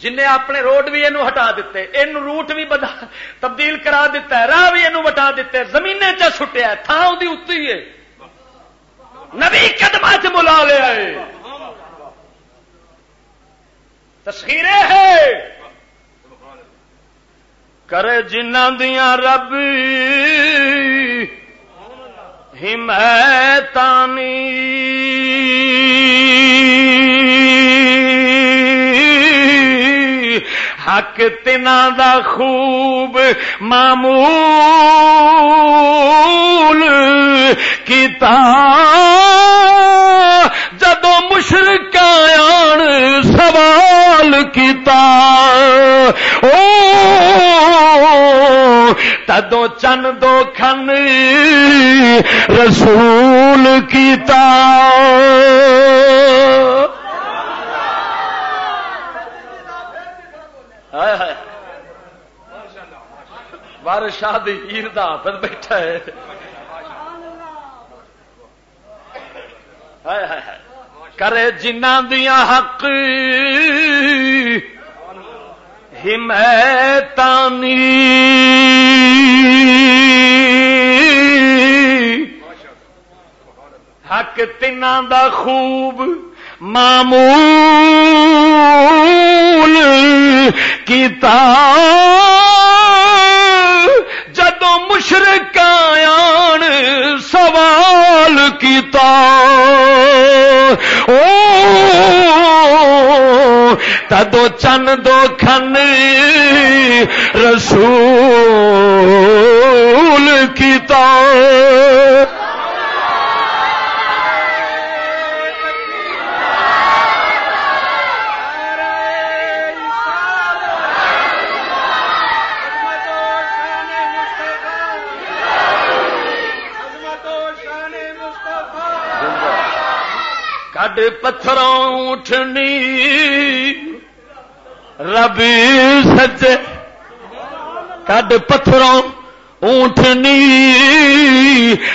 Speaker 1: جن اپنے روڈ بھی یہ ہٹا دیتے یہ روٹ بھی بدا، تبدیل کرا دیتا ہے، راہ بھی یہ وٹا دیتے زمین چ سٹیا تھان وہ اتری ہے۔ نبی قدم چ بلا لیا ہے تسخیریں ہے کرے جنہ دیا رب ہمتانی حق تنا دا خوب معمول کیتا۔ جدو مشرق آن سوال کیتا۔ او تدو چن دو کھن رسول کیتا۔ بار شادی پیر دا حافظ بیٹھا ہے۔ کرے جنہ دیا حق۔ ہمتانی۔ حق تین دا خوب۔ معمول کیتا جدو مشرق آن سوال کیتا او تدو چن دو کھن رسول کیتا پتھروں اٹھنی ربی سچے کڈ پتھروں اونٹنی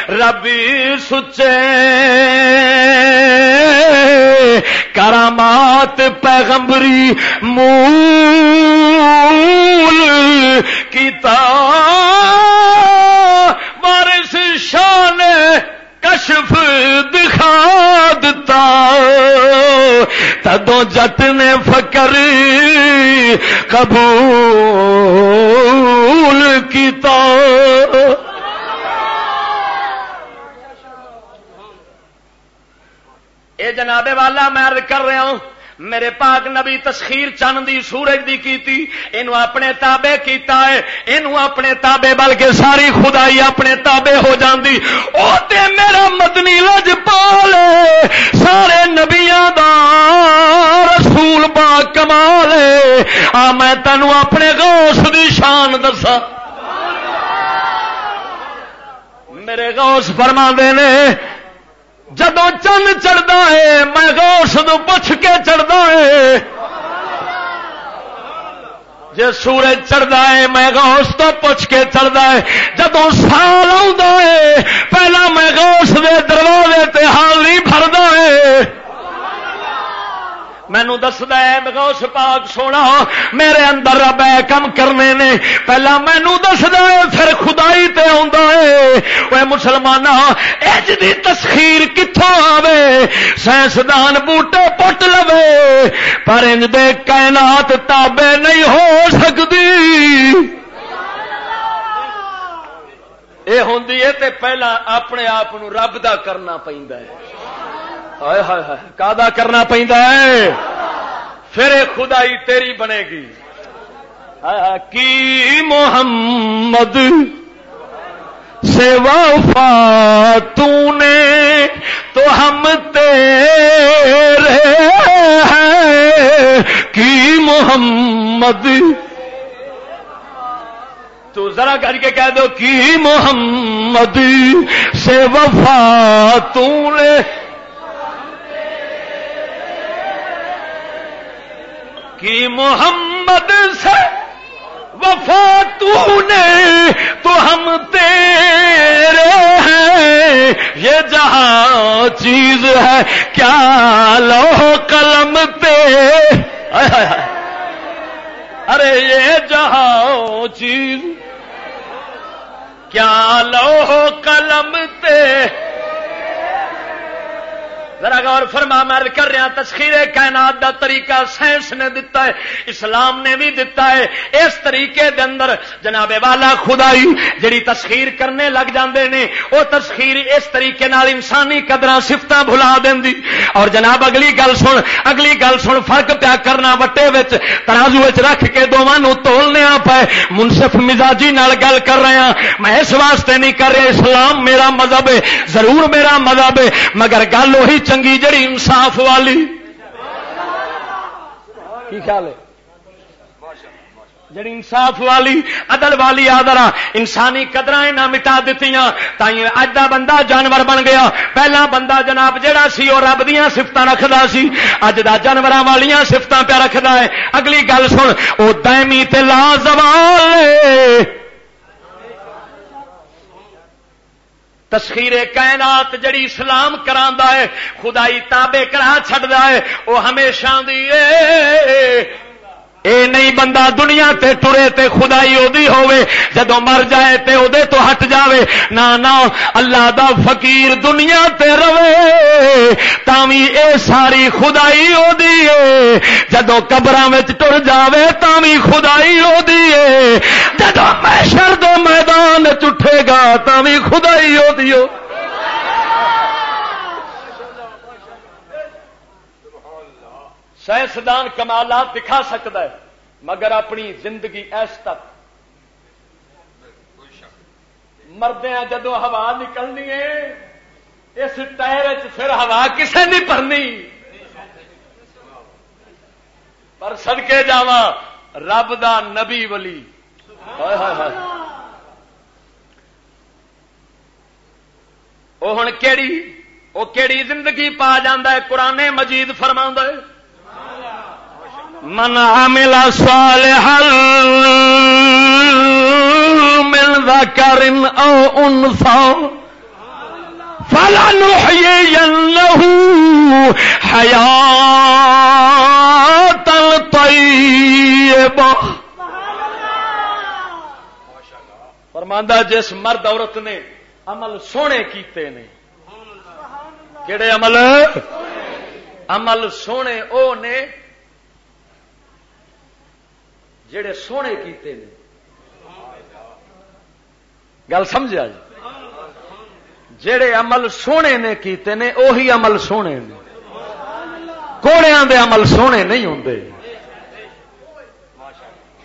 Speaker 1: ربی سچے کرامات پیغمبری مول کیتا وارث شان کشف تدو جت نے فکر قبول کیتا۔ اے جناب والا میں کر رہا ہوں میرے پاک نبی تسخیر چند دی سورج دی کیتی، اینو اپنے تابے کیتا ہے، اینو اپنے تابے بلکہ ساری خدائی اپنے تابے ہو جاندی۔ او تے میرا مدنی لج پالے سارے نبیاں دا رسول با کمال آ، میں تینو اپنے غوث دی شان دسا میرے غوث فرما دے نے جدو چند چڑھتا ہے، میں گوش تو پوچھ کے چڑھتا ہے۔ جی سورج چڑھتا ہے، میں گوش تو پوچھ کے چڑھتا ہے۔ جدو سال آ پہلا میں گوش دے دروازے تے حال نہیں بھرتا ہے۔ مینو دسد غوث پاک سونا، میرے اندر رب کم کرنے نے۔ پہلا مینو دسد پھر خدائی تے آ مسلمان اج دی تسخیر کتوں آوے؟ سائنسدان بوٹے پٹ لو پر انج دے کائنات تابے نہیں ہو سکتی یہ ہوں پہلا اپنے آپ رب دا کرنا پہ کا کرنا ہے۔ پھر خدائی تیری بنے گی۔ کی محمد سے وفا تو نے تو ہم تیرے ہیں۔ کی محمد، تو ذرا کر کے کہہ دو، کی محمد سے وفا تو نے کی محمد سے وفا تو نے، تو ہم تیرے ہیں۔ یہ جہاں چیز ہے، کیا لو قلم پہ؟ ارے، یہ جہاں چیز، کیا لو قلم تے ذرا غور فرما مر کر رہا تسخیر کائنات دا طریقہ سائنس نے دتا ہے، اسلام نے بھی دتا ہے۔ اس طریقے دے اندر جناب والا خدائی جڑی تسخیر کرنے لگ جاندے نے او تسخیر اس طریقے نال انسانی قدر سفت بھلا دی اور جناب اگلی گل سن، اگلی گل سن، فرق پیا کرنا وٹے وچ، ترازو وچ رکھ کے دونوں تولنے آ پے منصف مزاجی نال گل کر رہا ہاں۔ میں اس واسطے نہیں کر رہا، اسلام میرا مذہب ہے، ضرور میرا مذہب ہے، مگر گل وہی چنگی جڑی انصاف والی۔ کی خیال ہے؟ جڑی انصاف والی، عدل والی آدر انسانی قدر نہ مٹا دیتی اج کا بندہ جانور بن گیا۔ پہلا بندہ جناب جہا سی وہ رب دیا سفت رکھتا سی۔ اج کا جانور والی سفت پہ رکھتا ہے۔ اگلی گل سن وہ دائمی تے لا زوال تسخیر کائنات جڑی اسلام کرا ہے خدائی تابے کرا چڑھتا ہے وہ ہمیشہ دی اے نہیں بندہ دنیا تے ٹرے تے خدائی ادی ہوے جدو مر جائے تے او دے تو ہٹ جاوے۔ نا نا، اللہ دا فقیر دنیا تے روے تاوی اے ساری خدائی ادی ہے جدو قبراں وچ ٹر جاوے، تاوی خدائی ادی ہے جدو محشر دے میدان چٹھے گا، تاوی خدائی ادی ہو سائنسدان کمالات دکھا سکتا ہے، مگر اپنی زندگی ایس تک۔ مردیا جدو ہوا نکلنی ہے، اس ٹائر پھر ہوا کسے نہیں پڑنی پر سدکے جا رب دا نبی ولی۔ وہ ہوں کیڑی وہ کیڑی زندگی پا جا قرآن مجید فرما ہے۔ من عمل صالحا من ذكر او انثى فلنحيينه حياه طيبه فرماندا جس مرد عورت نے عمل سونے کیتے نے کہڑے عمل؟ عمل سونے او نے جڑے سونے کیتے ہیں گل سمجھا جی؟ جڑے عمل سونے نے کیتے نے، اوہی عمل سونے نے۔ کوڑیا کوڑیاں دے عمل سونے نہیں ہوں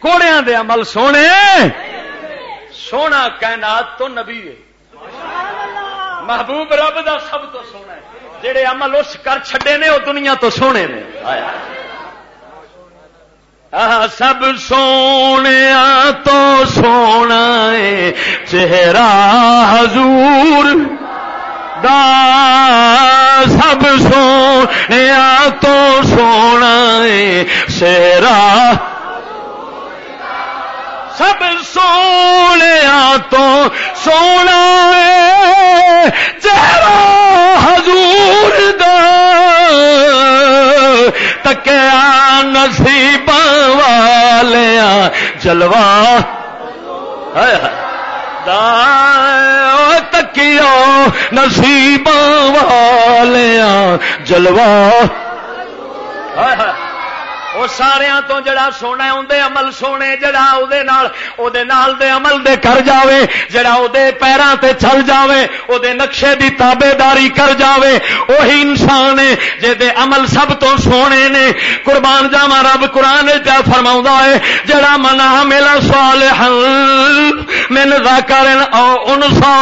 Speaker 1: کوڑیاں دے عمل سونے۔ سونا کائنات تو نبی ہے۔ محبوب رب دا سب تو سونا ہے۔ جڑے عمل اس کر چھڈے نے وہ دنیا تو سونے نے۔ سب سونے تو سونا ہے۔ چہرہ حضور دا سب سونے تو سونا ہے۔ چہرہ سب سونے تو سونا چہرہ حضور دا۔ تکیا نصیب والیا جلوا تکیا نصیب والیا جلوا وہ سارا تو جڑا سونا اندر عمل سونے، جڑا او دے نال دے عمل دے کر جاوے، جڑا او دے پیران تے چل جاوے او دے نقشے دی تابے داری کر جاوے وہی انسان ہے جے دے عمل سب تو سونے نے۔ قربان جاوا رب قرآن پیا فرما ہے، جڑا منا میلا سوال من ذکر او انسا۔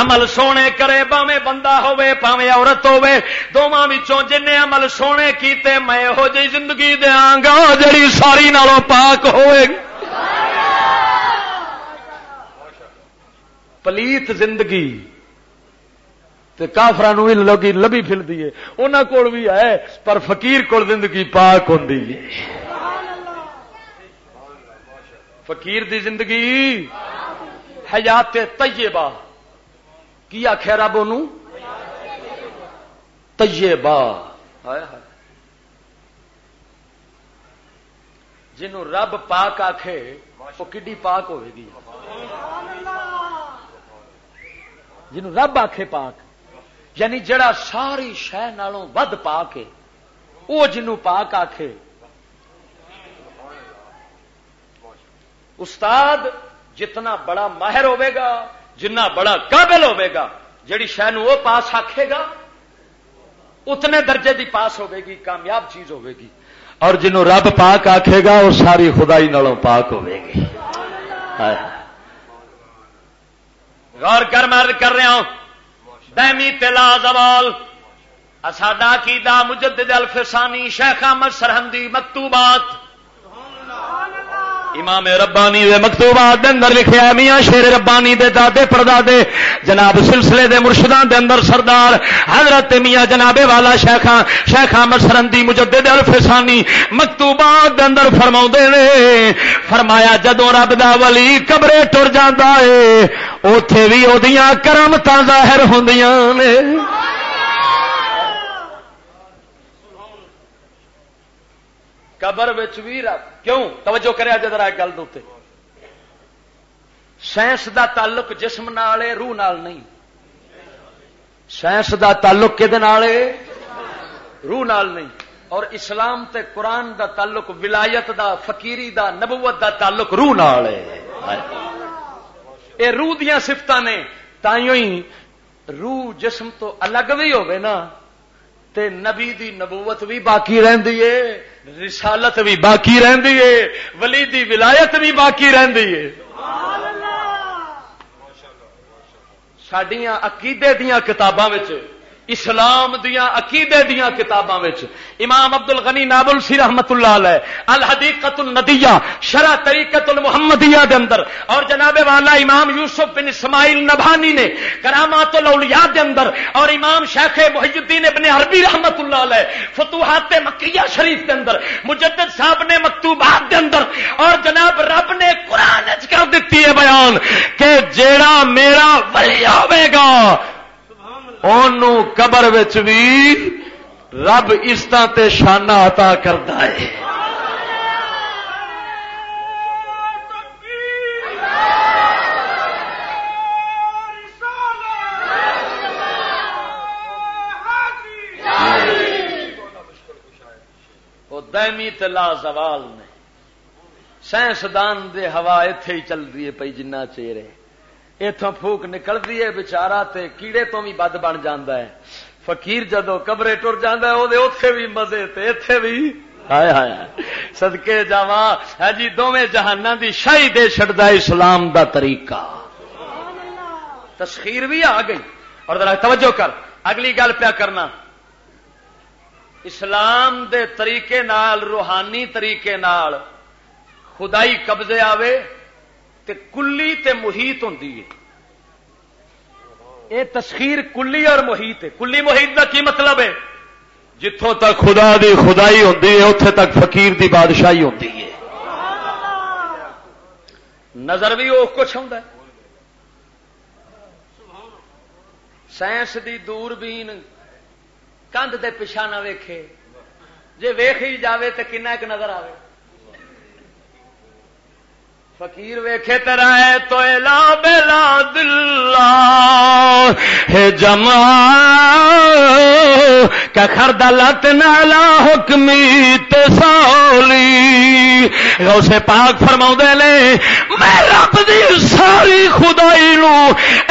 Speaker 1: عمل سونے کرے، باویں بندہ ہوے پاویں عورت ہوے دونوں وچوں جن عمل سونے کیتے، میں یہو جی زندگی دیاں گا جڑی ساری نالوں پاک ہوئے پلیت زندگی کافران بھی لوگ لبی فلتی ہے۔ انہوں کول بھی ہے، پر فقیر کول زندگی پاک ہوں فقیر دی زندگی حیات طیبہ۔ کی آخیا رب ان تجے با جنوں رب پاک آخے وہ کڈی پاک ہوے گی جنوں رب آخے پاک یعنی جڑا ساری شہ نالوں ود پا کے وہ جنوں پاک آخے استاد، جتنا بڑا ماہر ہوے گا جنا بڑا قابل ہوے گا جیڑی شہ وہ پاس آکھے گا، اتنے درجے دی پاس ہوے گی، کامیاب چیز ہوے گی۔ اور جنوں رب پاک آکھے گا، وہ ساری خدائی نالوں پاک ہوے گی۔ غور کر مر کر رہا ہوں، دہمی تلا زوال ساڈا کیدا مجدد الفسانی شیخ احمد سرحدی مکتوبات امام ربانی دے مکتوبات دے اندر لکھیا ہے، میاں شیر ربانی دے دادے پردادے جناب سلسلے دے مرشدان دے اندر سردار حضرت میاں جناب والا شیخا شیخ احمد سرندی مجدد الفسانی مکتوبات دے اندر فرماؤ نے، فرمایا جدو رب دا ولی قبرے ٹر جاندا ہے، اوتھے بھی اودیاں کرامتاں ظاہر ہوندیاں نے۔ قبر بھی رب۔ کیوں؟ توجہ کرے ذرا گل دے سائنس دا تعلق جسم نال روح نال نہیں۔ سائنس دا تعلق کہ روح نال نہیں۔ اور اسلام تے قرآن دا تعلق، ولایت دا، فقیری دا، نبوت دا تعلق روح نال اے روح دیا سفت نے۔ تائیوں ہی روح جسم تو الگ بھی ہوئے نا، تے نبی دی نبوت بھی باقی رہندی ہے۔ رسالت بھی باقی رہندی ہے ولی دی ولایت بھی باقی رہندی ہے۔ سڈیا عقیدے دیا کتاباں اسلام دیا عقیدے دیا کتاباں امام ابد الغنی نابل سی رحمت اللہ علیہ الحدیقت الندیہ شرح طریقت المحمدیہ دے اندر۔ اور جناب والا امام یوسف بن اسماعیل نبھانی نے کرامات الاولیاء دے اندر اور امام شیخ محی الدین ابن عربی رحمت اللہ علیہ فتوحات مکیہ شریف دے اندر، مجدد صاحب نے مکتوبات دے اندر۔ اور جناب رب نے قرآن کر دیتی ہے بیان کہ جیڑا میرا ولی آئے گا قبر بھی رب تے شانہ عطا کرتا ہے۔ دہمی تلا زوال نے۔ سائنسدان دے ہوا اتے ہی چل رہی ہے پی جنہ چیر اتوں پھوک نکلتی ہے بچارا تے کیڑے تو بھی بد بن جانا ہے۔ فقیر جدو کبرے ٹر جانا وہ اتے بھی مزے اتے بھی۔ سدکے جا ہے جی دونوں جہان دی شاہی دے چڑتا اسلام دا طریقہ۔ تسخیر بھی آ گئی۔ اور ذرا توجہ کر۔ اگلی گل پیا کرنا۔ اسلام دے طریقے نال، روحانی طریقے نال خدائی قبضے آوے۔ تے کلی تے محیط ہوں یہ تسخیر کلی اور محیط ہے۔ کلی محیط کا کی مطلب ہے؟ جتوں تک خدا دی خدائی ہے اتے تک فقیر دی بادشاہی ہوتی ہے۔ نظر بھی وہ کچھ ہے۔ سائنس دی دوربین کندھ دے پچھا نہ ویکھے۔ جے ویخ ہی جاوے تو کن نظر آئے فقیر ویکھے ترا ہے تو لا بلا دلہ ہے جما خرد لت نالا حکمی تسولی اسے پاک فرما نے، میں رب دی ساری خدائی نو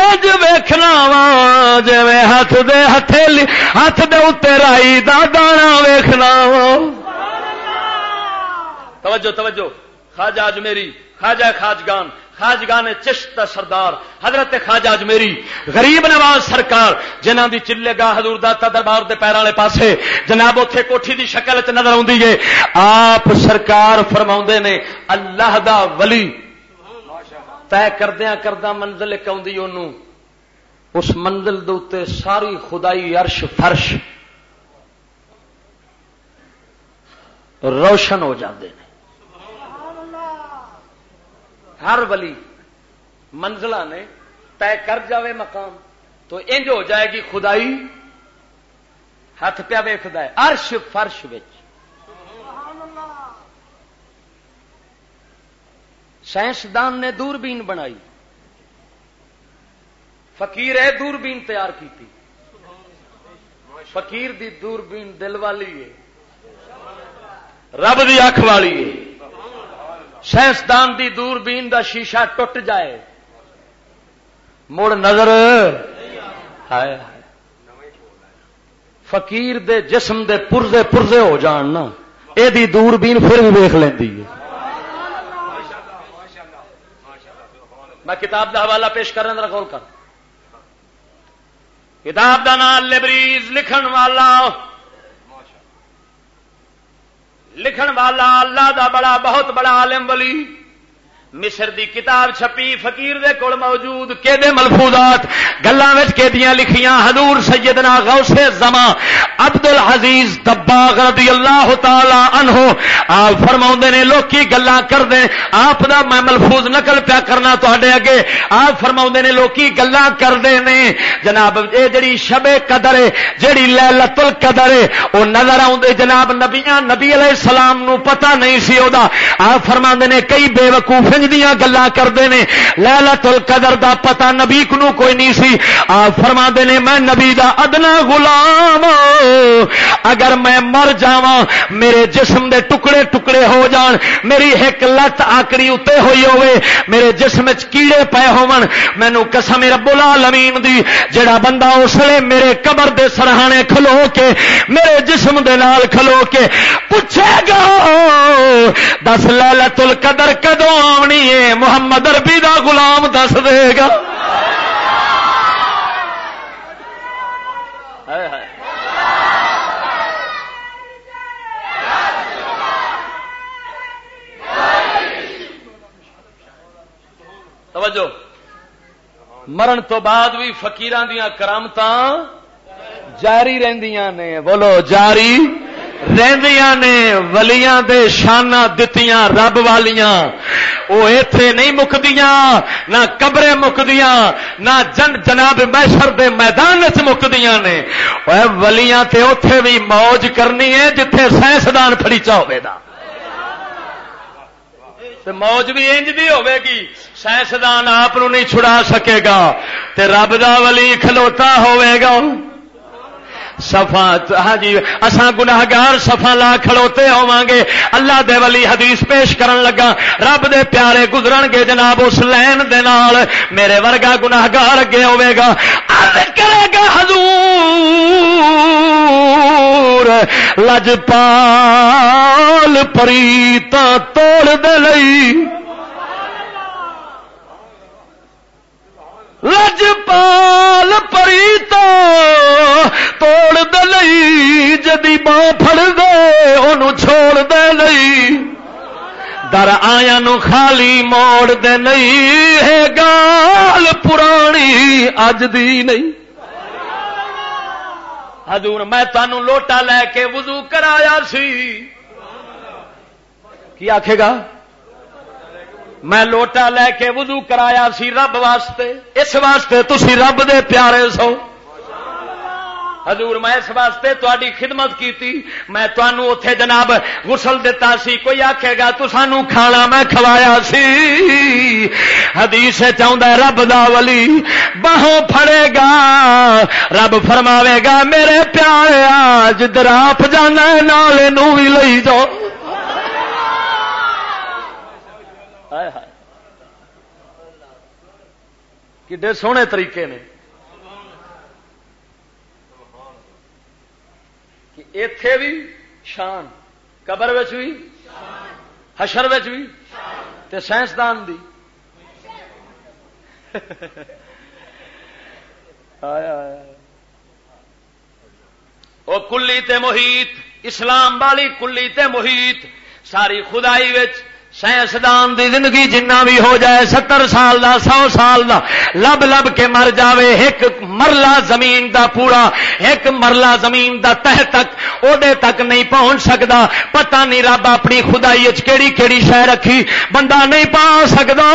Speaker 1: اج ویکھنا وا جی ہاتھ دے ہتھیلی ہاتھ دے اتنے رائی دا دانا ویکھنا وا۔ توجہ توجہ۔ خواجہ اج میری خواجہ خاجگان خاجگان چشت سردار، حضرت خواجہ میری غریب نواز سرکار جنہ دی چلے گا حضور داتا دربار دے پیر والے پاسے، جناب اتے کوٹھی دی شکل چ نظر آتی ہے آپ سرکار فرما نے، اللہ دا ولی۔ طے کردیا کردہ منزل ایک آدھی اس منزل دے ساری خدائی عرش فرش روشن ہو جاتے ہیں ہر ولی منزل نے طے کر جاوے مقام تو انج ہو جائے گی خدائی ہاتھ پیا ویخد ارش فرش سائنسدان نے دوربین بنائی۔ فقیر ہے دوربین تیار کی فقیر دی دوربین دل والی ہے۔ رب دی اکھ والی ہے۔ سائنسدان دی دور بین دا شیشہ ٹوٹ جائے۔ مڑ نظر۔ ہائے فقیر دے جسم دے پرزے پرزے ہو جان نا۔ یہ دور بین پھر بھی ویخ لینی میں کتاب دا حوالہ پیش کر رہا غور کر۔ کتاب دا نام لبریز لکھن والا۔ لکھن والا اللہ دا بڑا بہت بڑا عالم ولی مصر دی کتاب چھپی، فقیر دے کول موجود کہ ملفوظات؟ گلاں وچ کیدیاں لکھیاں؟ حضور سیدنا غوث زما عبد العزیز دباغ رضی اللہ تعالی عنہ۔ آپ فرماوندے نے، لوکی گلاں کردے، آپ دا میں ملفوظ نقل پیا کرنا تواڈے اگے۔ آپ فرماوندے نے، لوکی گلاں کردے نے۔ جناب، اے جڑی شب قدر ہے، جڑی لیلۃ القدر ہے، او نظر آوندے جناب نبیاں، نبی علیہ السلام نو پتہ نہیں سی او دا۔ آپ فرماندے نے، کئی بے وقوف دیا گلا کرتے ہیں۔ لالت القدر دا پتا نبی کو کوئی نہیں سی۔ آپ فرما نے، میں نبی دا ادنا غلام اگر میں مر جا میرے جسم دے ٹکڑے ٹکڑے ہو جان۔ میری ایک لت آکڑی اتنے ہوئی ہوئے۔ میرے جسم کیڑے پے ہون مینو قسم رب العالمین دی، جڑا بندہ اس لیے میرے قبر دے سرحانے کھلو کے، میرے جسم دے نال کھلو کے پوچھے گا، دس لالت القدر کدو آنی ہے، محمد اربی دا غلام دس دے گا۔ توجہ۔ مرن تو بعد بھی فکیر دیا کرامت جاری رہندیاں نے۔ بولو، جاری رہندیاں نے ولیاں دے شانہ دتیاں، رب والیاں۔ وہ ایتھے نہیں مکدیاں، نہ قبریں مکدیاں، نہ جن جناب محشر دے میدان چ مکدیاں نے۔ اے ولیاں تے اوتھے بھی موج کرنی ہے جتھے سائنسدان فڑیچا ہوے دا۔ تے موج بھی انج دی ہوے گی۔ سائنسدان آپ نہیں چھڑا سکے گا۔ تے رب دا ولی کھلوتا ہوے گا۔ سفا ہاں جی اساں گناہگار سفا لا کھڑوتے ہوا گے اللہ دے ولی حدیث پیش کرن لگا، رب دے پیارے گزرن گے جناب، اس لین دے نال میرے ورگا گناہگار اگے ہوے گا۔ کرے گا حضور لجپال پریتا توڑ دے لئی۔ لجپال پری تو توڑ دلئی جدی باں پھڑ دے ان چھوڑ دے لئی در آیا نو خالی موڑ دے نہیں ہے گال پرانی اج دی نہیں حضور میں تنوع لوٹا لے کے وضو کرایا سی کی آخے گا میں لوٹا لے کے وضو کرایا سی رب واسطے۔ اس واسطے تھی رب دے پیارے سو۔ حضور، میں اس واسطے تاری خدمت کی میں تنوع اتے جناب غسل دتا سی۔ کوئی آخے گا، تو سانو کھانا میں کھوایا سی۔ حدیث چاہتا رب دا ولی۔ باہوں پھڑے گا۔ رب فرماوے گا، میرے پیارے آج دراپ جانا نالے نو بھی لئی جاؤ۔ کڈے سونے طریقے نے کہ اتے بھی شان قبر بھی حشر بھی تے سائنسدان دی وہ کلی تے محیط اسلام والی کلی تے محیط ساری خدائی وچ سائنسدان دی زندگی جنہ بھی ہو جائے، ستر سال دا، سو سال دا، لب لب کے مر جاوے، ایک مرلہ زمین دا پورا، ایک مرلہ زمین دا تہ تک اوڈے تک نہیں پہنچ سکتا پتہ نہیں رب اپنی خدائی کیڑی کیڑی شہ رکھی، بندہ نہیں پا سکتا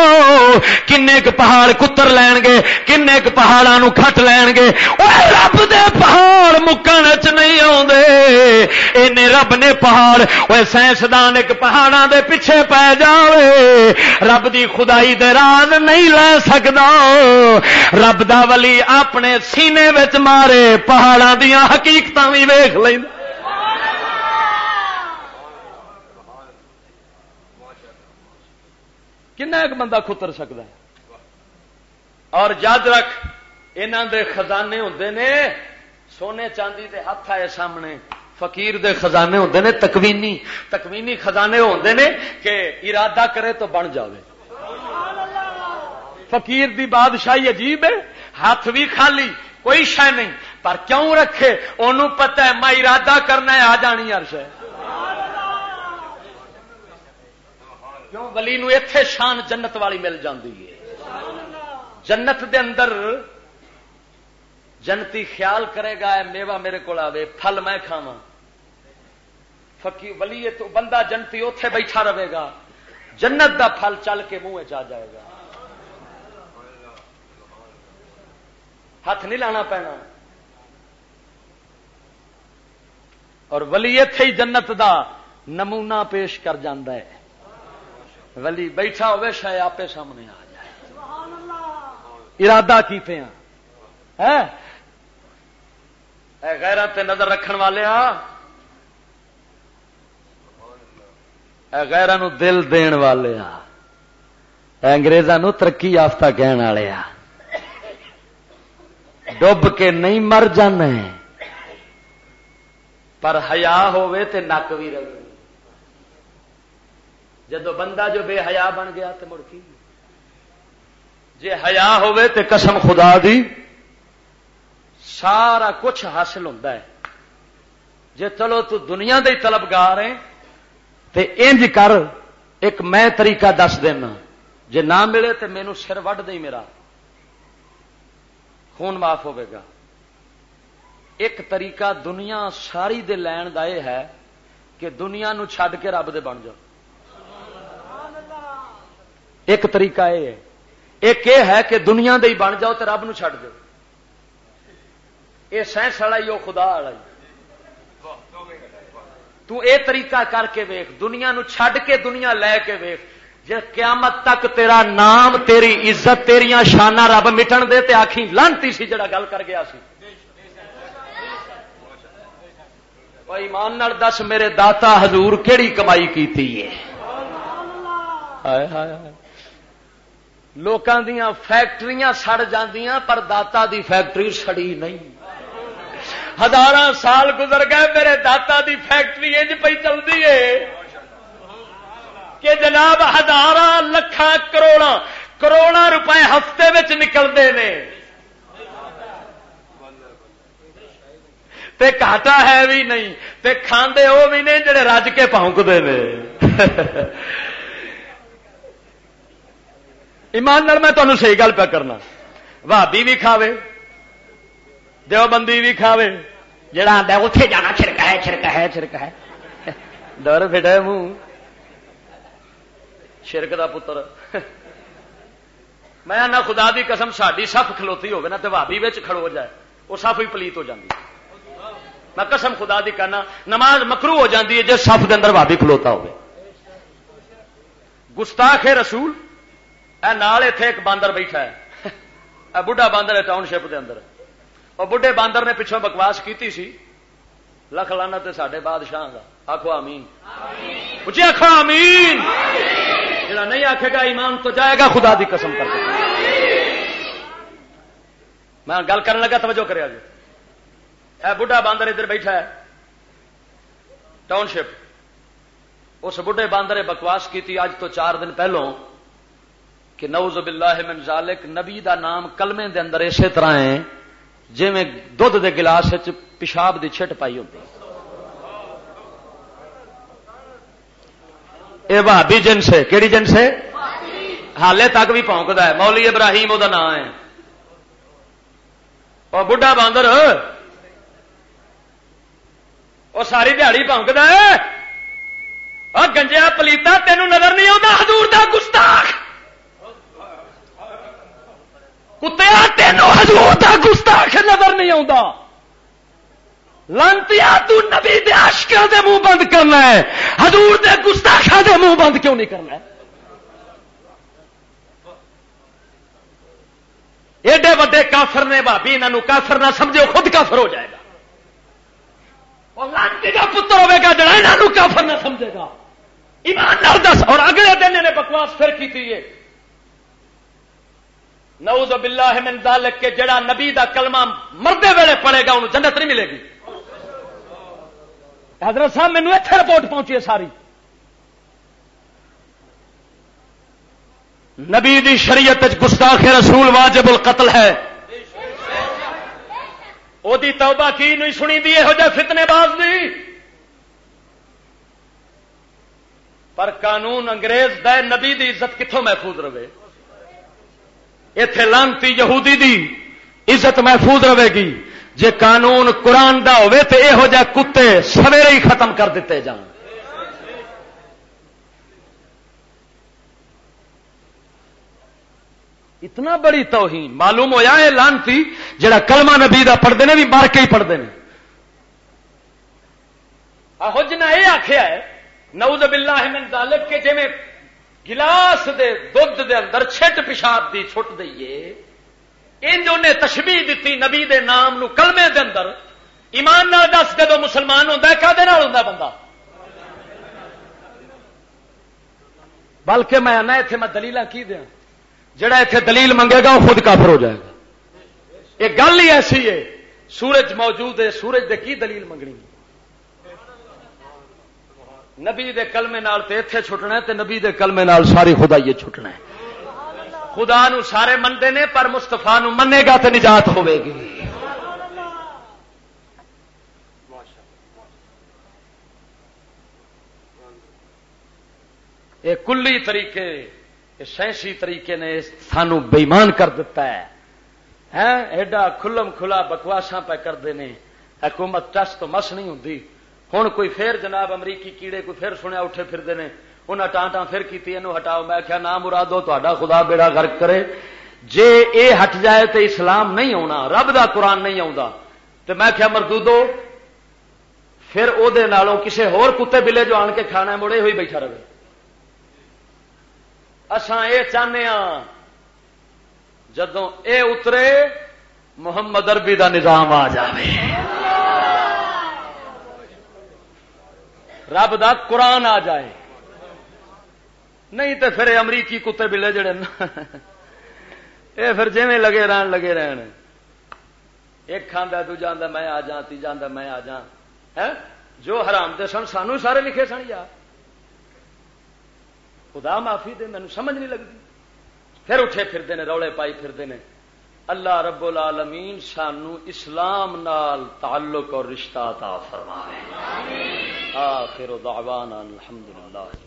Speaker 1: کن پہاڑ کتر لین گے کن پہاڑا کھٹ لین گے رب دے پہاڑ مکن چ نہیں آدھے رب نے پہاڑ وہ سائنسدان ایک پہاڑا دے پیچھے پہ جاوے۔ رب دی خدائی دے نہیں لے سکتا رب دا ولی اپنے سینے وچ مارے، پہاڑاں دیا حقیقت بھی ویخ ل کنا ایک بندہ کتر سکتا ہے؟ اور یاد رکھ انہوں دے خزانے ہوندے نے سونے چاندی دے ہاتھ آئے سامنے۔ فقیر دے خزانے ہوندے نے تکوینی تکوینی خزانے ہوندے نے کہ ارادہ کرے تو بن جاوے۔ فقیر دی بادشاہی عجیب ہے، ہاتھ بھی خالی، کوئی شہ نہیں، پر کیوں رکھے؟ انہوں پتہ ہے، میں ارادہ کرنا ہے، آ جانی عرش ہے کیوں؟ ولی نو ایتھے شان جنت والی مل جاندی ہے۔ جنت دے اندر جنتی خیال کرے گا میوا میرے کو آئے پھل میں کھاوا فکی ولی تو بندہ جنتی اتے بیٹھا رہے گا۔ جنت دا پھل چل کے منہ چ جائے گا۔ ہاتھ نہیں لانا پینا۔ اور ولی اتے ہی جنت دا نمونہ پیش کر جاندہ ہے۔ ولی بیٹھا ہوئے شاید آپ سامنے آ جائے۔ ارادہ کی پہ ہیں غیرت نظر رکھن والے غیر دل دین والے اگریزوں ترقی یافتہ کہنے والے آ۔ ڈب کے نہیں مر جانے۔ پر ہیا ہوے تے نک بھی رہے۔ جدو بندہ جو بے حیا بن گیا تو مڑکی۔ جی ہیا ہوے تے قسم خدا دی۔ سارا کچھ حاصل ہوتا ہے۔ جی چلو تو دنیا دے طلبگار ہے تے انج کر ایک میں طریقہ دس دینا۔ جے نہ ملے تو مینو سر وڈ دے میرا۔ خون معاف ہوے گا۔ ایک طریقہ دنیا ساری دے لین دا یہ ہے کہ دنیا نو چھڈ کے رب دے بن جاؤ۔ ایک طریقہ یہ ہے۔ ایک یہ ہے کہ دنیا دے ہی بن جاؤ تو رب نو چھڈ دو یہ سائنس والا ہی وہ خدا والا تو اے طریقہ کر کے ویخ دنیا نو چھڈ کے دنیا لے کے ویخ جی قیامت تک تیرا نام، تیری عزت تیریا شانہ رب مٹن دے تے آخی لانتی سی جڑا گل کر گیا سی۔ ایمان دس، میرے داتا حضور کیڑی کمائی کی لوکاں دیاں فیکٹریاں سڑ جاندیاں، پر داتا دی فیکٹری سڑی نہیں۔ ہزار سال گزر گئے، میرے داتا دی فیکٹری انج پی چلتی ہے۔ کہ جناب ہزار لکھا کروڑا کروڑا روپے ہفتے نکلتے ہیں تے کاٹا ہے بھی نہیں، تے کھاندے وہ بھی نہیں جڑے رج کے پونکتے ہیں ایمان میں تمہیں صحیح گل پہ کرنا۔ بھابی بھی کھاوے۔ دیوبندی بھی کھاوے۔ جڑا آتا اتے جانا چھڑکا ہے چھڑکا ہے چھڑکا ہے۔ ڈر فٹا منہ۔ شرک دا پتر۔ میں نہ خدا دی قسم ساری سف کھلوتی ہوگی نا تو بھابی کھڑو جائے۔ وہ سف ہی پلیت ہو جاتی میں قسم خدا دی کہنا نماز مکرو ہو جاتی ہے جی سف کے اندر بھابی کھلوتا ہو گستاخ رسول اے نال اتے ایک باندر بیٹھا ہے۔ اے بڑھا باندر ہے ٹاؤن شپ کے اندر۔ اور بڑھے باندر نے پچھوں بکواس کی سی۔ لکھ لانا تے سڈے بادشاہ کا آخو آمین۔ پوچھے آخو آمین۔ جڑا نہیں آخے گا ایمان تو جائے گا خدا دی قسم کر کے۔ میں گل کرنے لگا توجہ کرے جی اے بڑھا باندر ادھر بیٹھا ہے۔ ٹاؤن شپ اس بڑھے باندر بکواس کی اج تو چار دن پہلوں کہ نوز باللہ من ذالک نبی دا نام کلمے دے اندر اسی طرح ہے۔ جی میں دھد دے گلاس پیشاب دی چھٹ پائی ہوتی یہ بھابی جنس ہے کہڑی جنس ہے؟ حالے تک بھی پونکتا ہے مولی ابراہیم وہ نام ہے۔ اور بڑھا باندر وہ ساری دیہڑی پونکتا ہے۔ اور گنجیا پلیتا تینوں نظر نہیں آتا حضور دا گستاخ! کتیا تینوں حضور دا گستاخ نظر نہیں آتا لانتی نبی دے عاشقاں دے منہ بند کرنا ہے حضور دے گستاخا دے منہ بند کیوں نہیں کرنا ہے ایڈے وڈے کافر نے بھابی انہوں کافر نہ سمجھے خود کافر ہو جائے گا اور لانتی کا پتر ہوے گا جڑا یہاں کافر نہ سمجھے گا ایمان دس اور اگلے دن نے بکواس پھر کی تھی نعوذ باللہ من ذالک کے جڑا نبی دا کلمہ مردے ویلے پڑے گا، انہوں جنت نہیں ملے گی۔ حضرت صاحب مینو اتنے رپورٹ پہنچی ہے ساری۔ نبی دی شریعت گستاخ رسول واجب القتل ہے۔ وہ توبہ کی نہیں سنی دی یہ فتنے باز دی۔ پر قانون انگریز دے نبی دی عزت کتوں محفوظ رہے؟ اتے لانتی یہودی دی عزت محفوظ رہے گی۔ جے قانون قرآن دا ہوے تو یہو جہ کتے سویرے ہی ختم کر دیتے جان۔ اتنا بڑی توہین۔ معلوم ہوا ہے لانتی جڑا کلمہ نبی دا پڑھتے ہیں بھی مار کے ہی پڑھتے ہیں جنا یہ آخیا ہے، نعوذ باللہ من ذالک کے جی میں گلاس دے دھد دے اندر چھٹ پیشاب دی چھٹ دئیے۔ انج انہیں تشبیح دیتی نبی دے نام نو کلمے دے اندر۔ ایمان نال دس جدو مسلمان ہوتا ہے، کدے ہوں بندہ؟ بلکہ میں آنا اتنے میں دلیل کی دیا جڑا اتنے دلیل منگے گا، وہ خود کافر ہو جائے گا۔ یہ گل ہی ایسی ہے، سورج موجود ہے، سورج دے کی دلیل منگنی نبی دے کلمے نال تے اتے چھٹنا ہے تے نبی دے کلمے نال ساری خدا یہ چھٹنا ہے۔ خدا نو سارے منتے نے پر مستفا منے گا تو نجات ہوے گی۔ یہ کلی طریقے سائنسی طریقے نے سانو بےمان کر دیتا ہے۔ ہاں، ایڈا کھلم کھلا بکواسا پہ کرتے ہیں حکومت ٹس تو مس نہیں ہوں ہوں کوئی پھر جناب امریکی کیڑے کوئی پھر سنیا اٹھے پھرتے ہیں انہیں ٹان ٹان پھر کی ہٹاؤ۔ میں کیا نام مرادو تا خدا بیڑا گرک کرے۔ جے اے ہٹ جائے تو اسلام نہیں آنا رب دا قرآن نہیں آتا تو میں کیا مردودو، پھر او دے نالوں کسے ہور کتے بلے جو آن کے کھانا مڑے ہوئی بیٹھا رہے۔ اسان یہ چاہتے ہاں جدو اے اترے، محمد اربی دا نظام آ جائے رب دا قرآن آ جائے۔ نہیں تو پھر امریکی کتے بلے جڑے یہ پھر جی لگے رہن لگے رہن۔ ایک کھانا دوجا میں آ جا تیجا میں آ جا جو حرام دے سن، سانو سارے لکھے سن یار۔ خدا معافی دے مینو سمجھ نہیں لگتی پھر اٹھے پھرتے ہیں روڑے پائی پھرتے ہیں اللہ رب العالمین سانو اسلام نال تعلق اور رشتہ عطا فرمائے۔ آخر دعوانا الحمدللہ۔